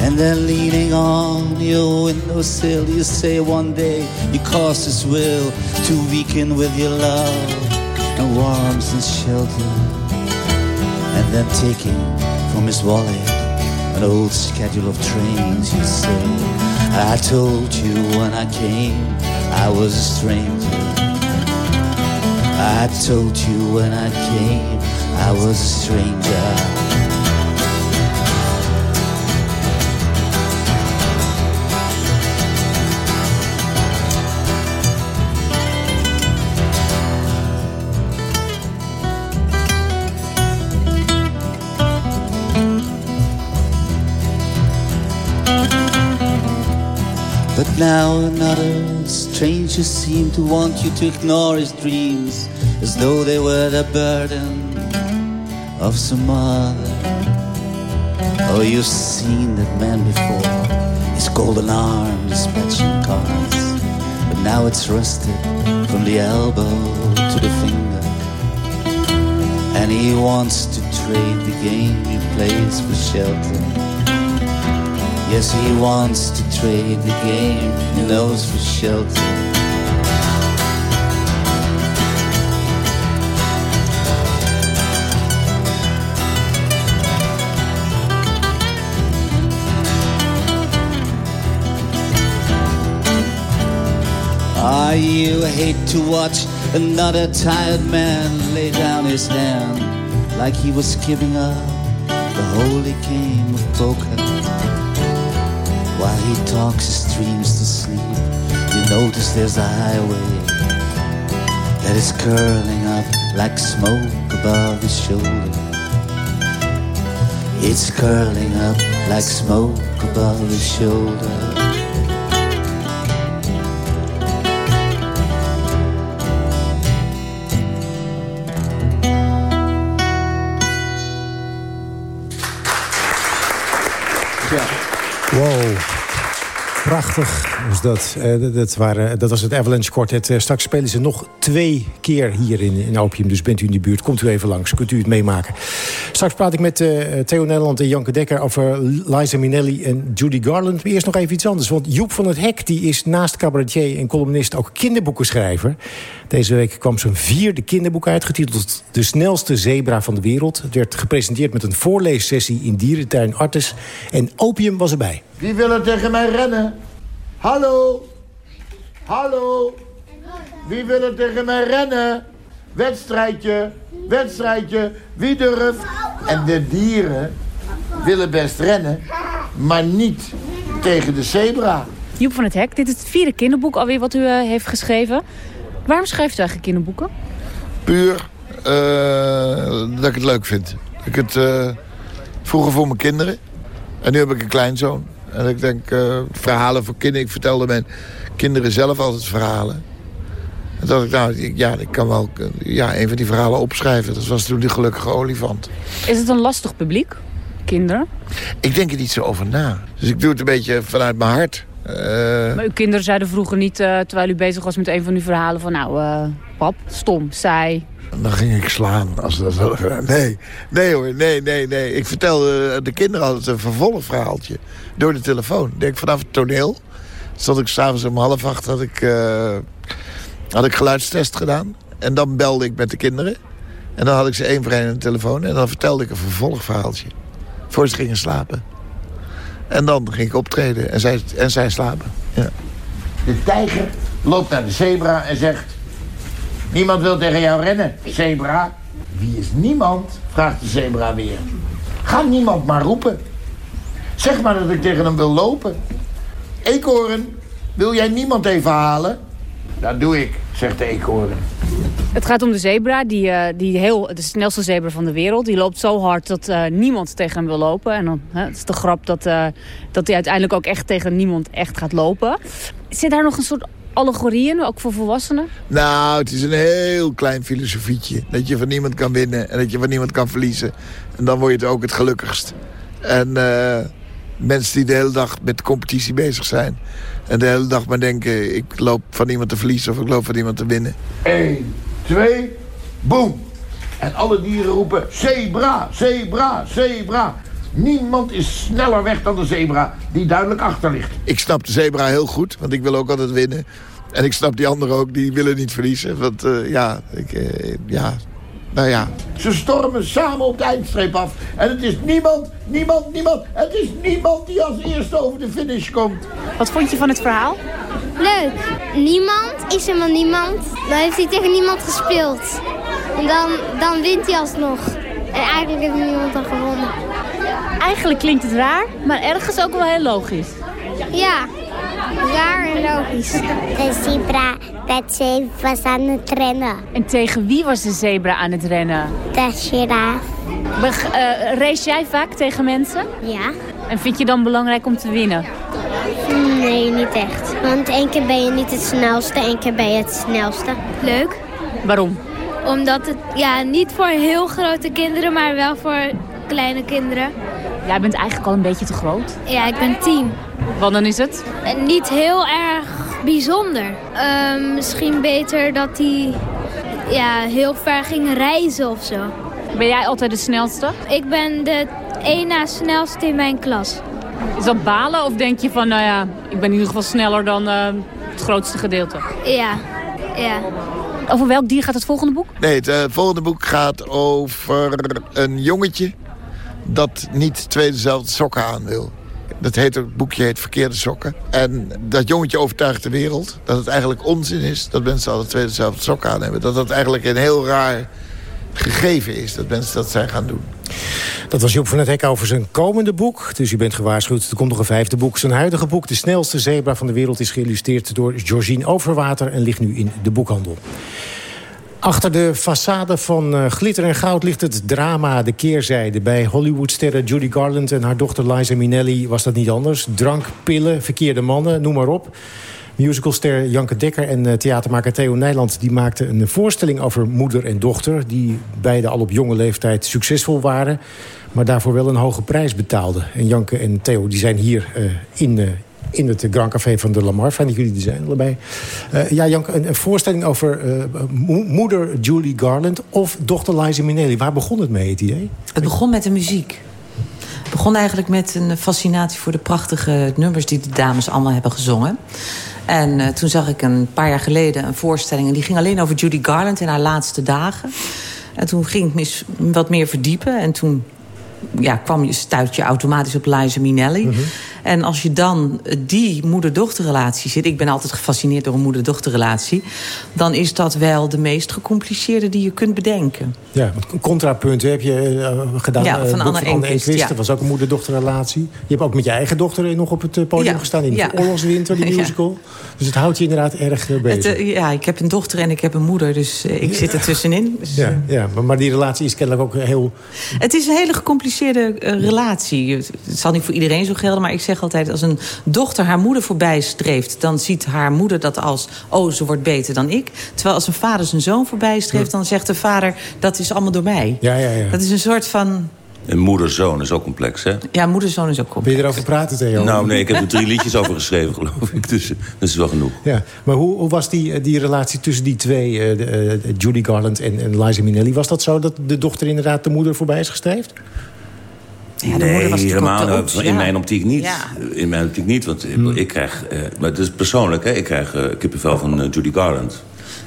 And then leaning on your windowsill, you say one day you caused his will to weaken with your love and warmth and shelter. And then taking from his wallet an old schedule of trains, you say, I told you when I came I was a stranger. I told you when I came I was a stranger. Now another stranger seemed to want you to ignore his dreams as though they were the burden of some other. Oh, you've seen that man before, his golden arm dispatching cards. But now it's rusted from the elbow to the finger. And he wants to trade the game he plays for shelter. Yes, he wants to trade the game he knows for shelter. Ah, you hate to watch another tired man lay down his hand like he was giving up the holy game of poker. While he talks his dreams to sleep, you notice there's a highway that is curling up like smoke above his shoulder. It's curling up like smoke above his shoulder. Wow. Prachtig was dat. Uh, dat, waren, dat was het Avalanche Quartet. Uh, straks spelen ze nog twee keer hier in, in Opium. Dus bent u in de buurt, komt u even langs. Kunt u het meemaken. Straks praat ik met uh, Theo Nederland en Janke Dekker... over Liza Minnelli en Judy Garland. Maar eerst nog even iets anders. Want Joep van het Hek die is naast cabaretier en columnist... ook kinderboekenschrijver. Deze week kwam zijn vierde kinderboek uit... getiteld De snelste zebra van de wereld. Het werd gepresenteerd met een voorleessessie in dierentuin Artes. En Opium was erbij. Wie wil er tegen mij rennen? Hallo? Hallo? Wie wil er tegen mij rennen? Wedstrijdje, wedstrijdje, wie durft? En de dieren willen best rennen, maar niet tegen de zebra. Joep van het Hek, dit is het vierde kinderboek alweer wat u uh, heeft geschreven. Waarom schrijft u eigenlijk kinderboeken? Puur uh, dat ik het leuk vind. Ik het uh, vroeger voor mijn kinderen. En nu heb ik een kleinzoon. En ik denk, uh, verhalen voor kinderen. Ik vertelde mijn kinderen zelf altijd verhalen. En dacht ik, nou, ja, ik kan wel ja, een van die verhalen opschrijven. Dat was toen die gelukkige olifant. Is het een lastig publiek, kinderen? Ik denk er niet zo over na. Dus ik doe het een beetje vanuit mijn hart. Uh... Maar uw kinderen zeiden vroeger niet, uh, terwijl u bezig was met een van uw verhalen... van nou, uh, pap, stom, saai. Dan ging ik slaan. Als dat. Nee, nee hoor, nee, nee, nee. Ik vertelde de kinderen altijd een vervolgverhaaltje. Door de telefoon. Ik denk vanaf het toneel. Stond ik s'avonds om half acht, had ik, had ik geluidstest gedaan. En dan belde ik met de kinderen. En dan had ik ze één voor één aan de telefoon. En dan vertelde ik een vervolgverhaaltje. Voor ze gingen slapen. En dan ging ik optreden en zij, en zij slapen. Ja. De tijger loopt naar de zebra en zegt... Niemand wil tegen jou rennen, zebra. Wie is niemand? vraagt de zebra weer. Ga niemand maar roepen. Zeg maar dat ik tegen hem wil lopen. Eekhoorn, wil jij niemand even halen? Dat doe ik, zegt de eekhoorn. Het gaat om de zebra, die, uh, die heel, de snelste zebra van de wereld. Die loopt zo hard dat uh, niemand tegen hem wil lopen. En dan hè, het is de grap dat, uh, dat hij uiteindelijk ook echt tegen niemand echt gaat lopen. Zit daar nog een soort allegorie in, ook voor volwassenen? Nou, het is een heel klein filosofietje. Dat je van niemand kan winnen en dat je van niemand kan verliezen. En dan word je het ook het gelukkigst. En mensen die de hele dag met competitie bezig zijn... en de hele dag maar denken... ik loop van iemand te verliezen of ik loop van iemand te winnen. Eén, twee, boem. En alle dieren roepen zebra, zebra, zebra. Niemand is sneller weg dan de zebra die duidelijk achter ligt. Ik snap de zebra heel goed, want ik wil ook altijd winnen. En ik snap die anderen ook, die willen niet verliezen. Want uh, ja, ik, uh, ja, nou ja. Ze stormen samen op de eindstreep af. En het is niemand, niemand, niemand. Het is niemand die als eerste over de finish komt. Wat vond je van het verhaal? Leuk. Niemand is helemaal niemand. Dan heeft hij tegen niemand gespeeld. En dan, dan wint hij alsnog. En eigenlijk heeft niemand dan gewonnen. Eigenlijk klinkt het raar, maar ergens ook wel heel logisch. Ja, raar en logisch. De zebra dat ze was aan het rennen. En tegen wie was de zebra aan het rennen? De giraf. Uh, race jij vaak tegen mensen? Ja. En vind je dan belangrijk om te winnen? Nee, niet echt. Want één keer ben je niet het snelste, één keer ben je het snelste. Leuk. Waarom? Omdat het ja, niet voor heel grote kinderen, maar wel voor kleine kinderen. Jij bent eigenlijk al een beetje te groot. Ja, ik ben tien. Wat dan is het? En niet heel erg bijzonder. Uh, misschien beter dat hij ja, heel ver ging reizen of zo. Ben jij altijd de snelste? Ik ben de één na snelste in mijn klas. Is dat balen of denk je van, nou ja, ik ben in ieder geval sneller dan uh, het grootste gedeelte? Ja, ja. Over welk dier gaat het volgende boek? Nee, het uh, volgende boek gaat over een jongetje dat niet twee dezelfde sokken aan wil. Dat heet, het boekje heet Verkeerde Sokken. En dat jongetje overtuigt de wereld dat het eigenlijk onzin is... dat mensen alle twee dezelfde sokken aan hebben. Dat dat eigenlijk een heel raar gegeven is dat mensen dat zijn gaan doen. Dat was Joep van het Hek over zijn komende boek. Dus u bent gewaarschuwd, er komt nog een vijfde boek. Zijn huidige boek, De snelste zebra van de wereld... is geïllustreerd door Georgine Overwater en ligt nu in de boekhandel. Achter de façade van uh, glitter en goud ligt het drama, de keerzijde. Bij Hollywoodsterren Judy Garland en haar dochter Liza Minnelli was dat niet anders. Drank, pillen, verkeerde mannen, noem maar op. Musicalster Janke Dekker en uh, theatermaker Theo Nijland... die maakten een voorstelling over moeder en dochter... die beide al op jonge leeftijd succesvol waren... maar daarvoor wel een hoge prijs betaalden. En Janke en Theo die zijn hier uh, in, in het Grand Café van de Lamar. Fijn dat jullie er zijn, allebei. Uh, ja, Janke, een, een voorstelling over uh, moeder Julie Garland... of dochter Liza Minnelli. Waar begon het mee, het idee? Het begon met de muziek. Het begon eigenlijk met een fascinatie voor de prachtige nummers... die de dames allemaal hebben gezongen. En uh, toen zag ik een paar jaar geleden een voorstelling... en die ging alleen over Judy Garland in haar laatste dagen. En toen ging ik me wat meer verdiepen. En toen ja, kwam je, stuit je automatisch op Liza Minnelli. Mm -hmm. En als je dan die moeder-dochterrelatie zit... ik ben altijd gefascineerd door een moeder-dochterrelatie... dan is dat wel de meest gecompliceerde die je kunt bedenken. Ja, contrapunten heb je uh, gedaan. Ja, van uh, Anne Enquist. Ja. Dat was ook een moeder-dochterrelatie. Je hebt ook met je eigen dochter nog op het podium ja. gestaan... in de ja. Oorlogswinter, die musical. Dus het houdt je inderdaad erg bezig. Het, ja, ik heb een dochter en ik heb een moeder, dus ik zit er tussenin. Dus, ja, ja maar, maar, die relatie is kennelijk ook heel... Het is een hele gecompliceerde relatie. Het zal niet voor iedereen zo gelden, maar ik zeg altijd... als een dochter haar moeder voorbij streeft... dan ziet haar moeder dat als... oh, ze wordt beter dan ik. Terwijl als een vader zijn zoon voorbij streeft... dan zegt de vader, dat is allemaal door mij. Ja, ja, ja. Dat is een soort van... En moeder-zoon is ook complex, hè? Ja, moeder-zoon is ook complex. Wil je erover praten, Theo? Nou, nee, ik heb er drie liedjes over geschreven, geloof ik. Dus dat is wel genoeg. Ja, maar hoe, hoe was die, die relatie tussen die twee, uh, de, uh, Judy Garland en, en Liza Minnelli? Was dat zo dat de dochter inderdaad de moeder voorbij is gestreefd? Ja, nee, helemaal in ja. mijn optiek niet. Ja. In mijn optiek niet, want hmm. ik krijg... Uh, maar het is persoonlijk, hè. Ik krijg uh, kippenvel van uh, Judy Garland.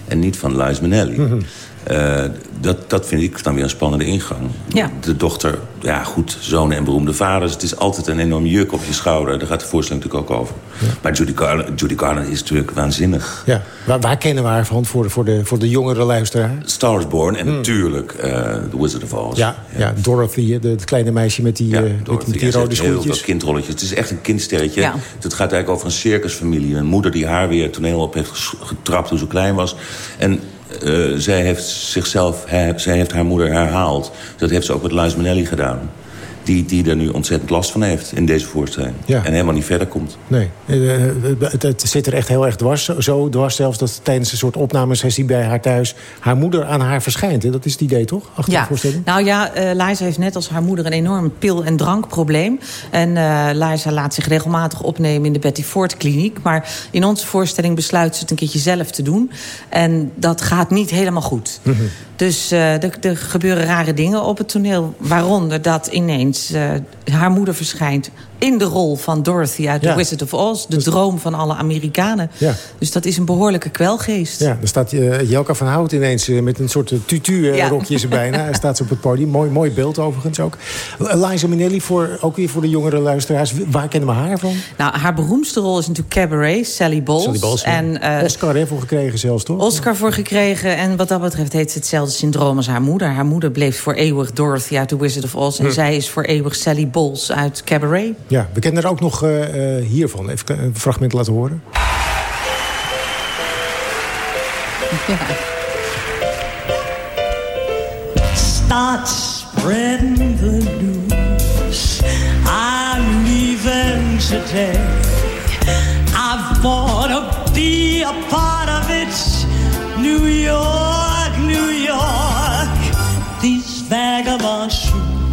En niet van Liza Minnelli. Mm -hmm. dat, dat vind ik dan weer een spannende ingang. Ja. De dochter, ja goed, zonen en beroemde vaders. Het is altijd een enorm juk op je schouder. Daar gaat de voorstelling natuurlijk ook over. Ja. Maar Judy Garland, Judy Garland is natuurlijk waanzinnig. Ja. Waar, waar kennen we haar van voor de, voor de, voor de jongere luisteraar? Star is Born en mm. natuurlijk The Wizard of Oz. Ja, ja. ja Dorothy, de, het kleine meisje met die, ja, uh, Dorothy, met die rode schoentjes. Heel veel kindrolletjes. Het is echt een kindsterretje. Ja. Het gaat eigenlijk over een circusfamilie. Een moeder die haar weer toneel op heeft getrapt toen ze klein was. En zij heeft zichzelf, zij heeft haar moeder herhaald. Dat heeft ze ook met Liza Minnelli gedaan. Die, die er nu ontzettend last van heeft in deze voorstelling. Ja. En helemaal niet verder komt. Nee, uh, het, het, zit er echt heel erg dwars. Zo dwars zelfs dat tijdens een soort opnamesessie bij haar thuis... haar moeder aan haar verschijnt. Hè? Dat is het idee, toch? Achter ja. de voorstelling? Nou ja, uh, Liza heeft net als haar moeder een enorm pil- en drankprobleem. En uh, Liza laat zich regelmatig opnemen in de Betty Ford kliniek. Maar in onze voorstelling besluit ze het een keertje zelf te doen. En dat gaat niet helemaal goed. Mm -hmm. Dus uh, er, er, gebeuren rare dingen op het toneel. Waaronder dat ineens uh, haar moeder verschijnt in de rol van Dorothy uit ja. The Wizard of Oz. De dus... droom van alle Amerikanen. Ja. Dus dat is een behoorlijke kwelgeest. Ja, dan staat uh, Jelka van Hout ineens met een soort tutu-rokje ja. bijna. Hij staat ze op het podium. Mooi, mooi beeld overigens ook. Liza Minnelli, voor, ook weer voor de jongere luisteraars. Waar kennen we haar van? Nou, haar beroemdste rol is natuurlijk Cabaret, Sally Bowles. Sally Bowles en, Oscar hè, voor gekregen zelfs, toch? Oscar voor gekregen. En wat dat betreft heet ze hetzelfde syndroom als haar moeder. Haar moeder bleef voor eeuwig Dorothy uit The Wizard of Oz. En hm. zij is voor eeuwig Sally Bowles uit Cabaret. Ja, we kennen er ook nog uh, hiervan. Even een fragment laten horen. Ja. Start spreading the news. I'm leaving today. I've bought to be a part of it. New York,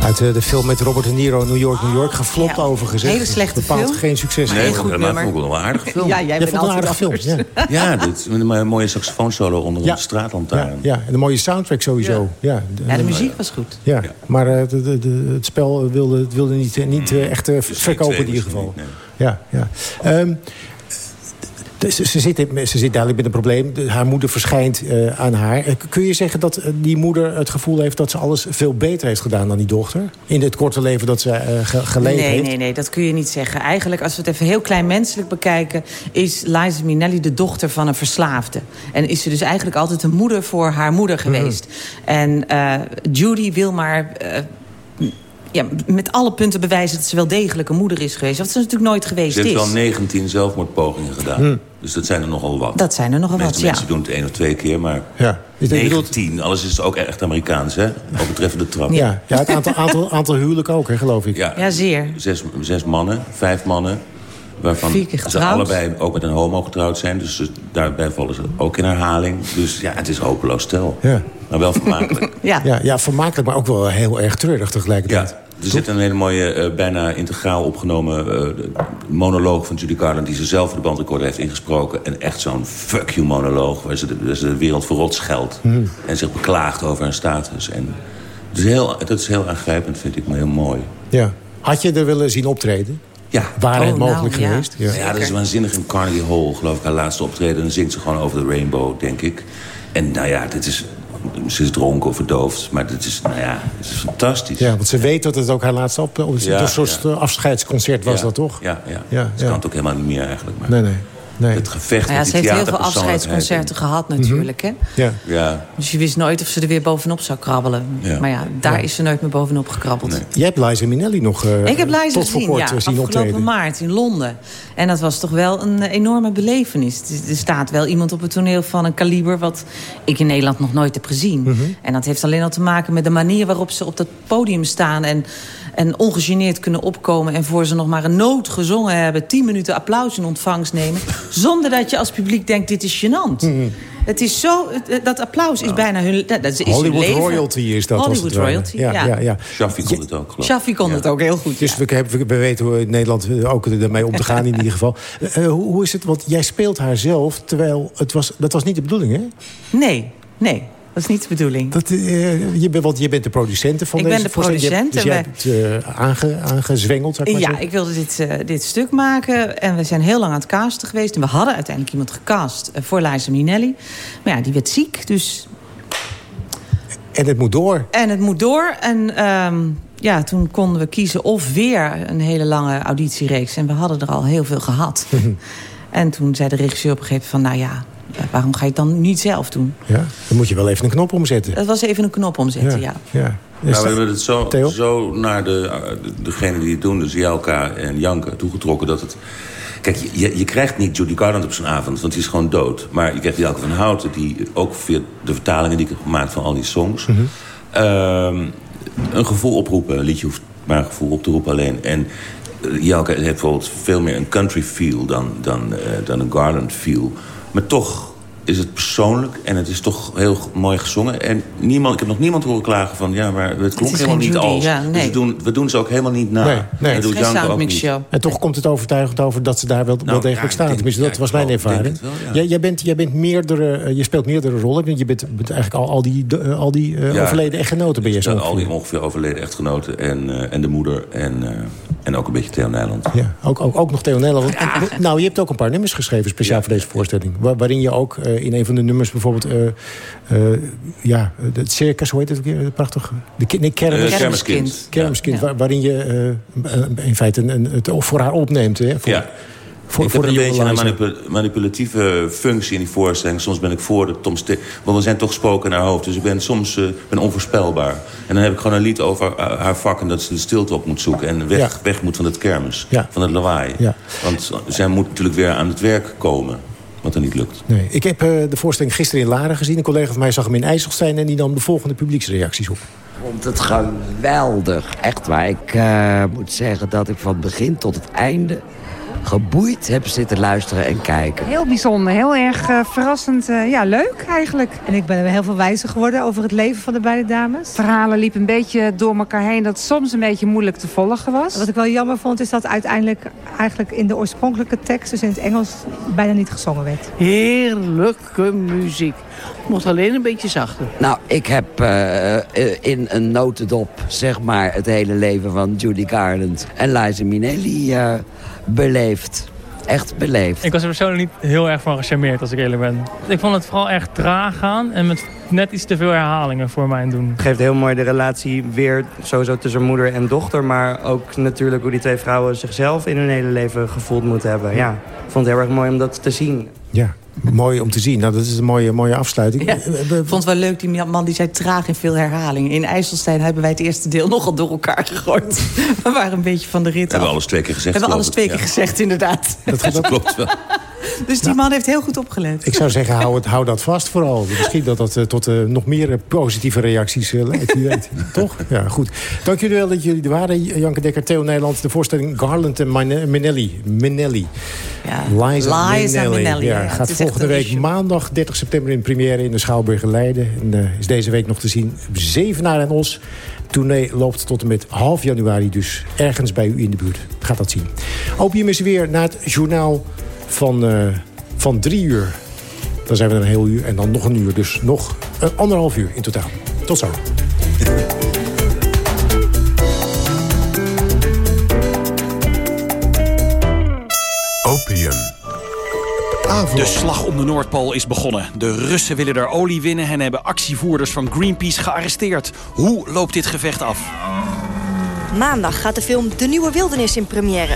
Uit uh, de film met Robert De Niro, New York, New York. Geflopt ja. over gezegd. Hele slechte bepaald film. geen succes. Nee, goed maar nummer. vond ik wel een aardige film. Ja, jij, jij vond een aardige film. Ja, ja dit, met een mooie saxofoonsolo onder ja. een straatlantaarn. Ja, ja, en een mooie soundtrack sowieso. Ja, ja, de, ja, de muziek was goed. Ja, ja. maar uh, de, de, de, het spel wilde, wilde niet, niet uh, echt uh, verkopen in ieder geval. Nee. Ja, ja. Um, ze, ze, zit, ze zit duidelijk met een probleem. De, haar moeder verschijnt uh, aan haar. Kun je zeggen dat die moeder het gevoel heeft... dat ze alles veel beter heeft gedaan dan die dochter? In het korte leven dat ze uh, ge geleden nee, heeft? Nee, nee, dat kun je niet zeggen. Eigenlijk, als we het even heel klein menselijk bekijken... is Liza Minnelli de dochter van een verslaafde. En is ze dus eigenlijk altijd een moeder voor haar moeder geweest. Mm. En uh, Judy wil maar ja, met alle punten bewijzen dat ze wel degelijk een moeder is geweest. Wat ze natuurlijk nooit geweest is. Ze heeft wel 19 zelfmoordpogingen gedaan. Hmm. Dus dat zijn er nogal wat. Dat zijn er nogal wat, ja. Mensen doen het één of twee keer, maar ja. 19, alles is ook echt Amerikaans, hè? Wat betreft de trap. Ja, ja het aantal, aantal, aantal huwelijk ook, hè, geloof ik. Ja, ja zeer. Zes, zes mannen, vijf mannen. Waarvan ze allebei ook met een homo getrouwd zijn. Dus ze, daarbij vallen ze ook in herhaling. Dus ja, het is hopeloos stel. Ja. Maar wel vermakelijk. ja. Ja, ja, vermakelijk, maar ook wel heel erg treurig tegelijkertijd. Ja. Er zit een hele mooie, uh, bijna integraal opgenomen uh, monoloog van Judy Garland... die ze zelf voor de bandrecorder heeft ingesproken. En echt zo'n fuck you monoloog... waar ze de, waar ze de wereld verrot scheldt. Mm. En zich beklaagt over haar status. En het is heel, dat is heel aangrijpend, vind ik, maar heel mooi. Ja. Had je er willen zien optreden? Ja. Oh, het mogelijk nou, geweest? Ja. ja, dat is waanzinnig in Carnegie Hall, geloof ik, haar laatste optreden. En dan zingt ze gewoon over de rainbow, denk ik. En nou ja, dit is ze is dronken of verdoofd. Maar het is, nou ja, het is fantastisch. Ja, want ze weet dat het ook haar laatste op, op ja, een soort ja. afscheidsconcert was ja, dat, toch? Ja, ja. ja ze kan het ook helemaal niet meer eigenlijk. Maar nee, nee. Nee. Het gevecht nou ja, met Ze heeft heel veel afscheidsconcerten gehad natuurlijk. Mhm. Hè? Ja. Ja. Dus je wist nooit of ze er weer bovenop zou krabbelen. Ja. Maar ja, daar is ze nooit meer bovenop gekrabbeld. Nee. Jij hebt Liza Minnelli nog uh, Ik heb Liza tot voor gezien, kort ja, zien afgelopen optreden. maart in Londen. En dat was toch wel een enorme belevenis. Er staat wel iemand op het toneel van een kaliber... wat ik in Nederland nog nooit heb gezien. Mhm. En dat heeft alleen al te maken met de manier waarop ze op dat podium staan... en, en ongegeneerd kunnen opkomen... en voor ze nog maar een noot gezongen hebben... tien minuten applaus in ontvangst nemen... zonder dat je als publiek denkt, dit is gênant. Mhm. Het is zo, dat applaus is bijna hun, dat is Hollywood hun leven. royalty is dat. als Hollywood royalty, ja. ja. ja, ja. Shaffi kon het ook, geloof. Shaffi kon het ook heel goed. Dus we, we, we weten hoe in Nederland ook ermee om te gaan in ieder geval. Uh, hoe, hoe is het, want jij speelt haar zelf, terwijl het was, dat was niet de bedoeling, hè? Nee, nee. Dat is niet de bedoeling. Dat, uh, je, bent, want je bent de producent van ik deze ben de producent. Dus jij hebt uh, aange, aangezwengeld, zou ik maar Ja, zeggen. ik wilde dit, uh, dit stuk maken. En we zijn heel lang aan het casten geweest. En we hadden uiteindelijk iemand gecast voor Liza Minnelli. Maar ja, die werd ziek, dus... En het moet door. En het moet door. En um, ja, toen konden we kiezen of weer een hele lange auditiereeks. En we hadden er al heel veel gehad. en toen zei de regisseur op een gegeven moment van... nou ja, waarom ga je het dan niet zelf doen? Ja, dan moet je wel even een knop omzetten. Dat was even een knop omzetten, ja. ja. ja. Nou, we hebben het zo, zo naar de, degene die het doen, dus Jelka en Janke, toegetrokken dat het... Kijk, je, je krijgt niet Judy Garland op zijn avond, want die is gewoon dood. Maar je krijgt Jelke van Houten, die ook via de vertalingen die ik heb gemaakt van al die songs... Mm -hmm. uh, een gevoel oproepen. Een liedje hoeft maar een gevoel op te roepen alleen. En Jelke heeft bijvoorbeeld veel meer een country feel dan, dan, uh, dan een Garland feel. Maar toch is het persoonlijk en het is toch heel mooi gezongen. En niemand, ik heb nog niemand horen klagen van... ja, maar het klonk is helemaal niet Judy, als. ja, Dus we doen, we doen ze ook helemaal niet na. Nee, nee. Geen Janko ook niet. En toch komt het overtuigend over dat ze daar wel, wel Nou, degelijk ja, staan. denk- Tenminste, dat ja, was mijn ervaring. het wel, ja. jij, jij, bent, jij bent meerdere, eh, je speelt meerdere rollen. Je bent, bent eigenlijk al, al die, de- eh, al die eh, Ja. overleden echtgenoten ben je zo Ja, al die ongeveer. overleden echtgenoten en, en de moeder en, en ook een beetje Theo Nijland. Ja, ook, ook, ook nog Theo Nederland. En, nou, je hebt ook een paar nummers geschreven speciaal voor deze voorstelling. Waar- waarin je ook in een van de nummers bijvoorbeeld... eh, eh, ja, het circus, hoe heet het ook weer? Prachtig. De, ki- nee, kermis. Eh, Kermiskind. Kermiskind, Ja. waar- waarin je eh, in feite een, een, het voor haar opneemt. Hè, voor, Ja. voor, ik voor heb een de beetje een manipulatieve functie in die voorstelling. Soms ben ik voor de Tom Ste Want we zijn toch spoken naar haar hoofd. Dus ik ben soms eh, ben onvoorspelbaar. En dan heb ik gewoon een lied over eh, haar vak... en dat ze de stilte op moet zoeken. En weg, Ja. weg moet van het kermis. Ja. Van het lawaai. Ja. Want zij moet natuurlijk weer aan het werk komen. Wat er niet lukt. Nee, ik heb eh, de voorstelling gisteren in Laren gezien. Een collega van mij zag hem in IJsselstein... en die nam de volgende publieksreacties op. vond het geweldig. Echt waar. Ik eh, moet zeggen dat ik van begin tot het einde geboeid heb zitten luisteren en kijken. Heel bijzonder, heel erg eh, verrassend, eh, ja, leuk eigenlijk. En ik ben er heel veel wijzer geworden over het leven van de beide dames. Verhalen liepen een beetje door elkaar heen dat soms een beetje moeilijk te volgen was. Wat ik wel jammer vond is dat uiteindelijk eigenlijk in de oorspronkelijke tekst, dus in het Engels, bijna niet gezongen werd. Heerlijke muziek. Mocht alleen een beetje zachter. Nou, ik heb eh, eh, in een notendop, zeg maar, het hele leven van Judy Garland en Liza Minnelli eh, beleefd. Echt beleefd. Ik was er persoonlijk niet heel erg van gecharmeerd, als ik eerlijk ben. Ik vond het vooral erg traag gaan en met net iets te veel herhalingen voor mijn doen. Het geeft heel mooi de relatie weer sowieso tussen moeder en dochter. Maar ook natuurlijk hoe die twee vrouwen zichzelf in hun hele leven gevoeld moeten hebben. Ja, ik vond het heel erg mooi om dat te zien. Ja, mooi om te zien. Nou, dat is een mooie, mooie afsluiting. Ja, ik vond het wel leuk, die man die zei traag en veel herhalingen. In IJsselstein hebben wij het eerste deel nogal door elkaar gegooid. We waren een beetje van de rit Hebben we af. alles twee keer gezegd. Hebben we alles geloof twee keer gezegd, inderdaad. Dat, klopt wel. Dus die man heeft heel goed opgelet. Ik zou zeggen, hou, het, hou dat vast vooral. Misschien dat dat eh, tot eh, nog meer eh, positieve reacties leidt. Wie weet. Toch? Ja, goed. Dank jullie wel dat jullie er waren. Janke Dekker, Theo Nederland. De voorstelling Garland en Mine- Minnelli. Minnelli. Ja. Liza, Liza Minnelli, Ja, ja. Gaat volgende week issue. maandag 30 september in première in de Schouwburg in Leiden. En is deze week nog te zien. Zevenaar en Os. Tournee loopt tot en met half januari. Dus ergens bij u in de buurt gaat dat zien. Opium is weer na het journaal van, eh, van drie uur. Dan zijn we er een heel uur en dan nog een uur. Dus nog een anderhalf uur in totaal. Tot zo. Opium. De slag om de Noordpool is begonnen. De Russen willen er olie winnen en hebben actievoerders van Greenpeace gearresteerd. Hoe loopt dit gevecht af? Maandag gaat de film De Nieuwe Wildernis in première.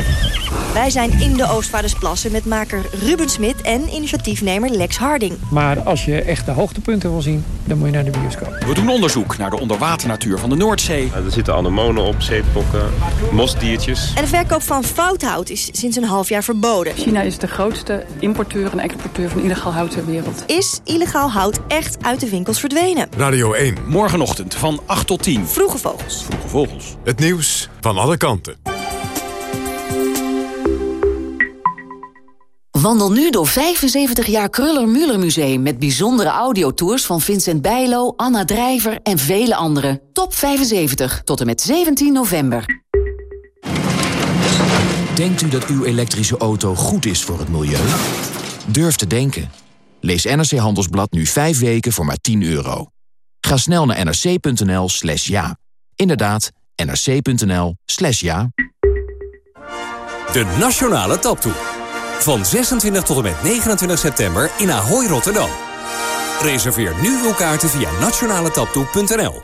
Wij zijn in de Oostvaardersplassen met maker Ruben Smit en initiatiefnemer Lex Harding. Maar als je echt de hoogtepunten wil zien, dan moet je naar de bioscoop. We doen onderzoek naar de onderwaternatuur van de Noordzee. Er zitten anemonen op, zeepokken, mosdiertjes. En de verkoop van fouthout is sinds een half jaar verboden. China is de grootste importeur en exporteur van illegaal hout ter wereld. Is illegaal hout echt uit de winkels verdwenen? Radio 1. Morgenochtend van 8 tot 10. Vroege vogels. Vroege vogels. Het nieuws van alle kanten. Wandel nu door 75 jaar Kruller-Müller Museum... met bijzondere audiotours van Vincent Bijlo, Anna Drijver en vele anderen. Top 75 tot en met 17 november. Denkt u dat uw elektrische auto goed is voor het milieu? Durf te denken. Lees NRC Handelsblad nu 5 weken voor maar 10 euro. Ga snel naar nrc.nl slash ja. Inderdaad, nrc.nl slash ja. De Nationale Taptoe. Van 26 tot en met 29 september in Ahoy Rotterdam. Reserveer nu uw kaarten via nationaletaptoe.nl.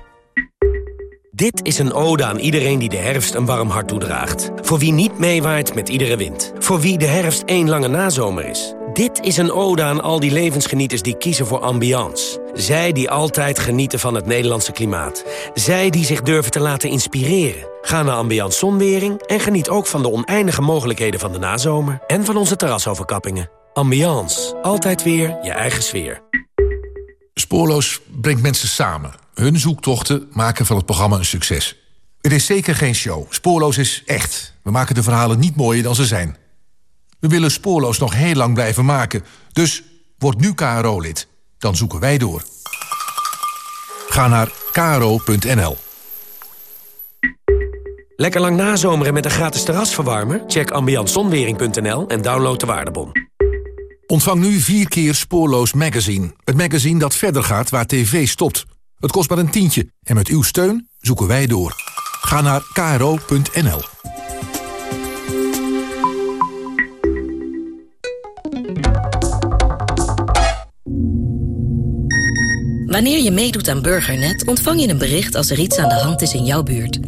Dit is een ode aan iedereen die de herfst een warm hart toedraagt. Voor wie niet meewaait met iedere wind. Voor wie de herfst één lange nazomer is. Dit is een ode aan al die levensgenieters die kiezen voor ambiance. Zij die altijd genieten van het Nederlandse klimaat. Zij die zich durven te laten inspireren. Ga naar Ambiance Zonwering en geniet ook van de oneindige mogelijkheden van de nazomer... en van onze terrasoverkappingen. Ambiance. Altijd weer je eigen sfeer. Spoorloos brengt mensen samen. Hun zoektochten maken van het programma een succes. Het is zeker geen show. Spoorloos is echt. We maken de verhalen niet mooier dan ze zijn. We willen Spoorloos nog heel lang blijven maken. Dus Word nu KRO-lid. Dan zoeken wij door. Ga naar kro.nl. Lekker lang nazomeren met een gratis terrasverwarmer? Check ambiantzonwering.nl en download de waardebon. Ontvang nu vier keer Spoorloos Magazine. Het magazine dat verder gaat waar tv stopt. Het kost maar een tientje en met uw steun zoeken wij door. Ga naar kro.nl. Wanneer je meedoet aan Burgernet ontvang je een bericht als er iets aan de hand is in jouw buurt.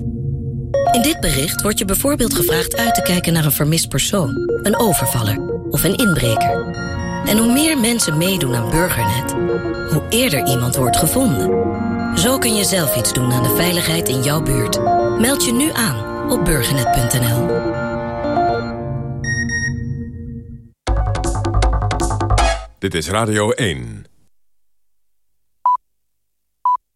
In dit bericht wordt je bijvoorbeeld gevraagd uit te kijken naar een vermist persoon, een overvaller of een inbreker. En hoe meer mensen meedoen aan Burgernet, hoe eerder iemand wordt gevonden. Zo kun je zelf iets doen aan de veiligheid in jouw buurt. Meld je nu aan op burgernet.nl. Dit is Radio 1.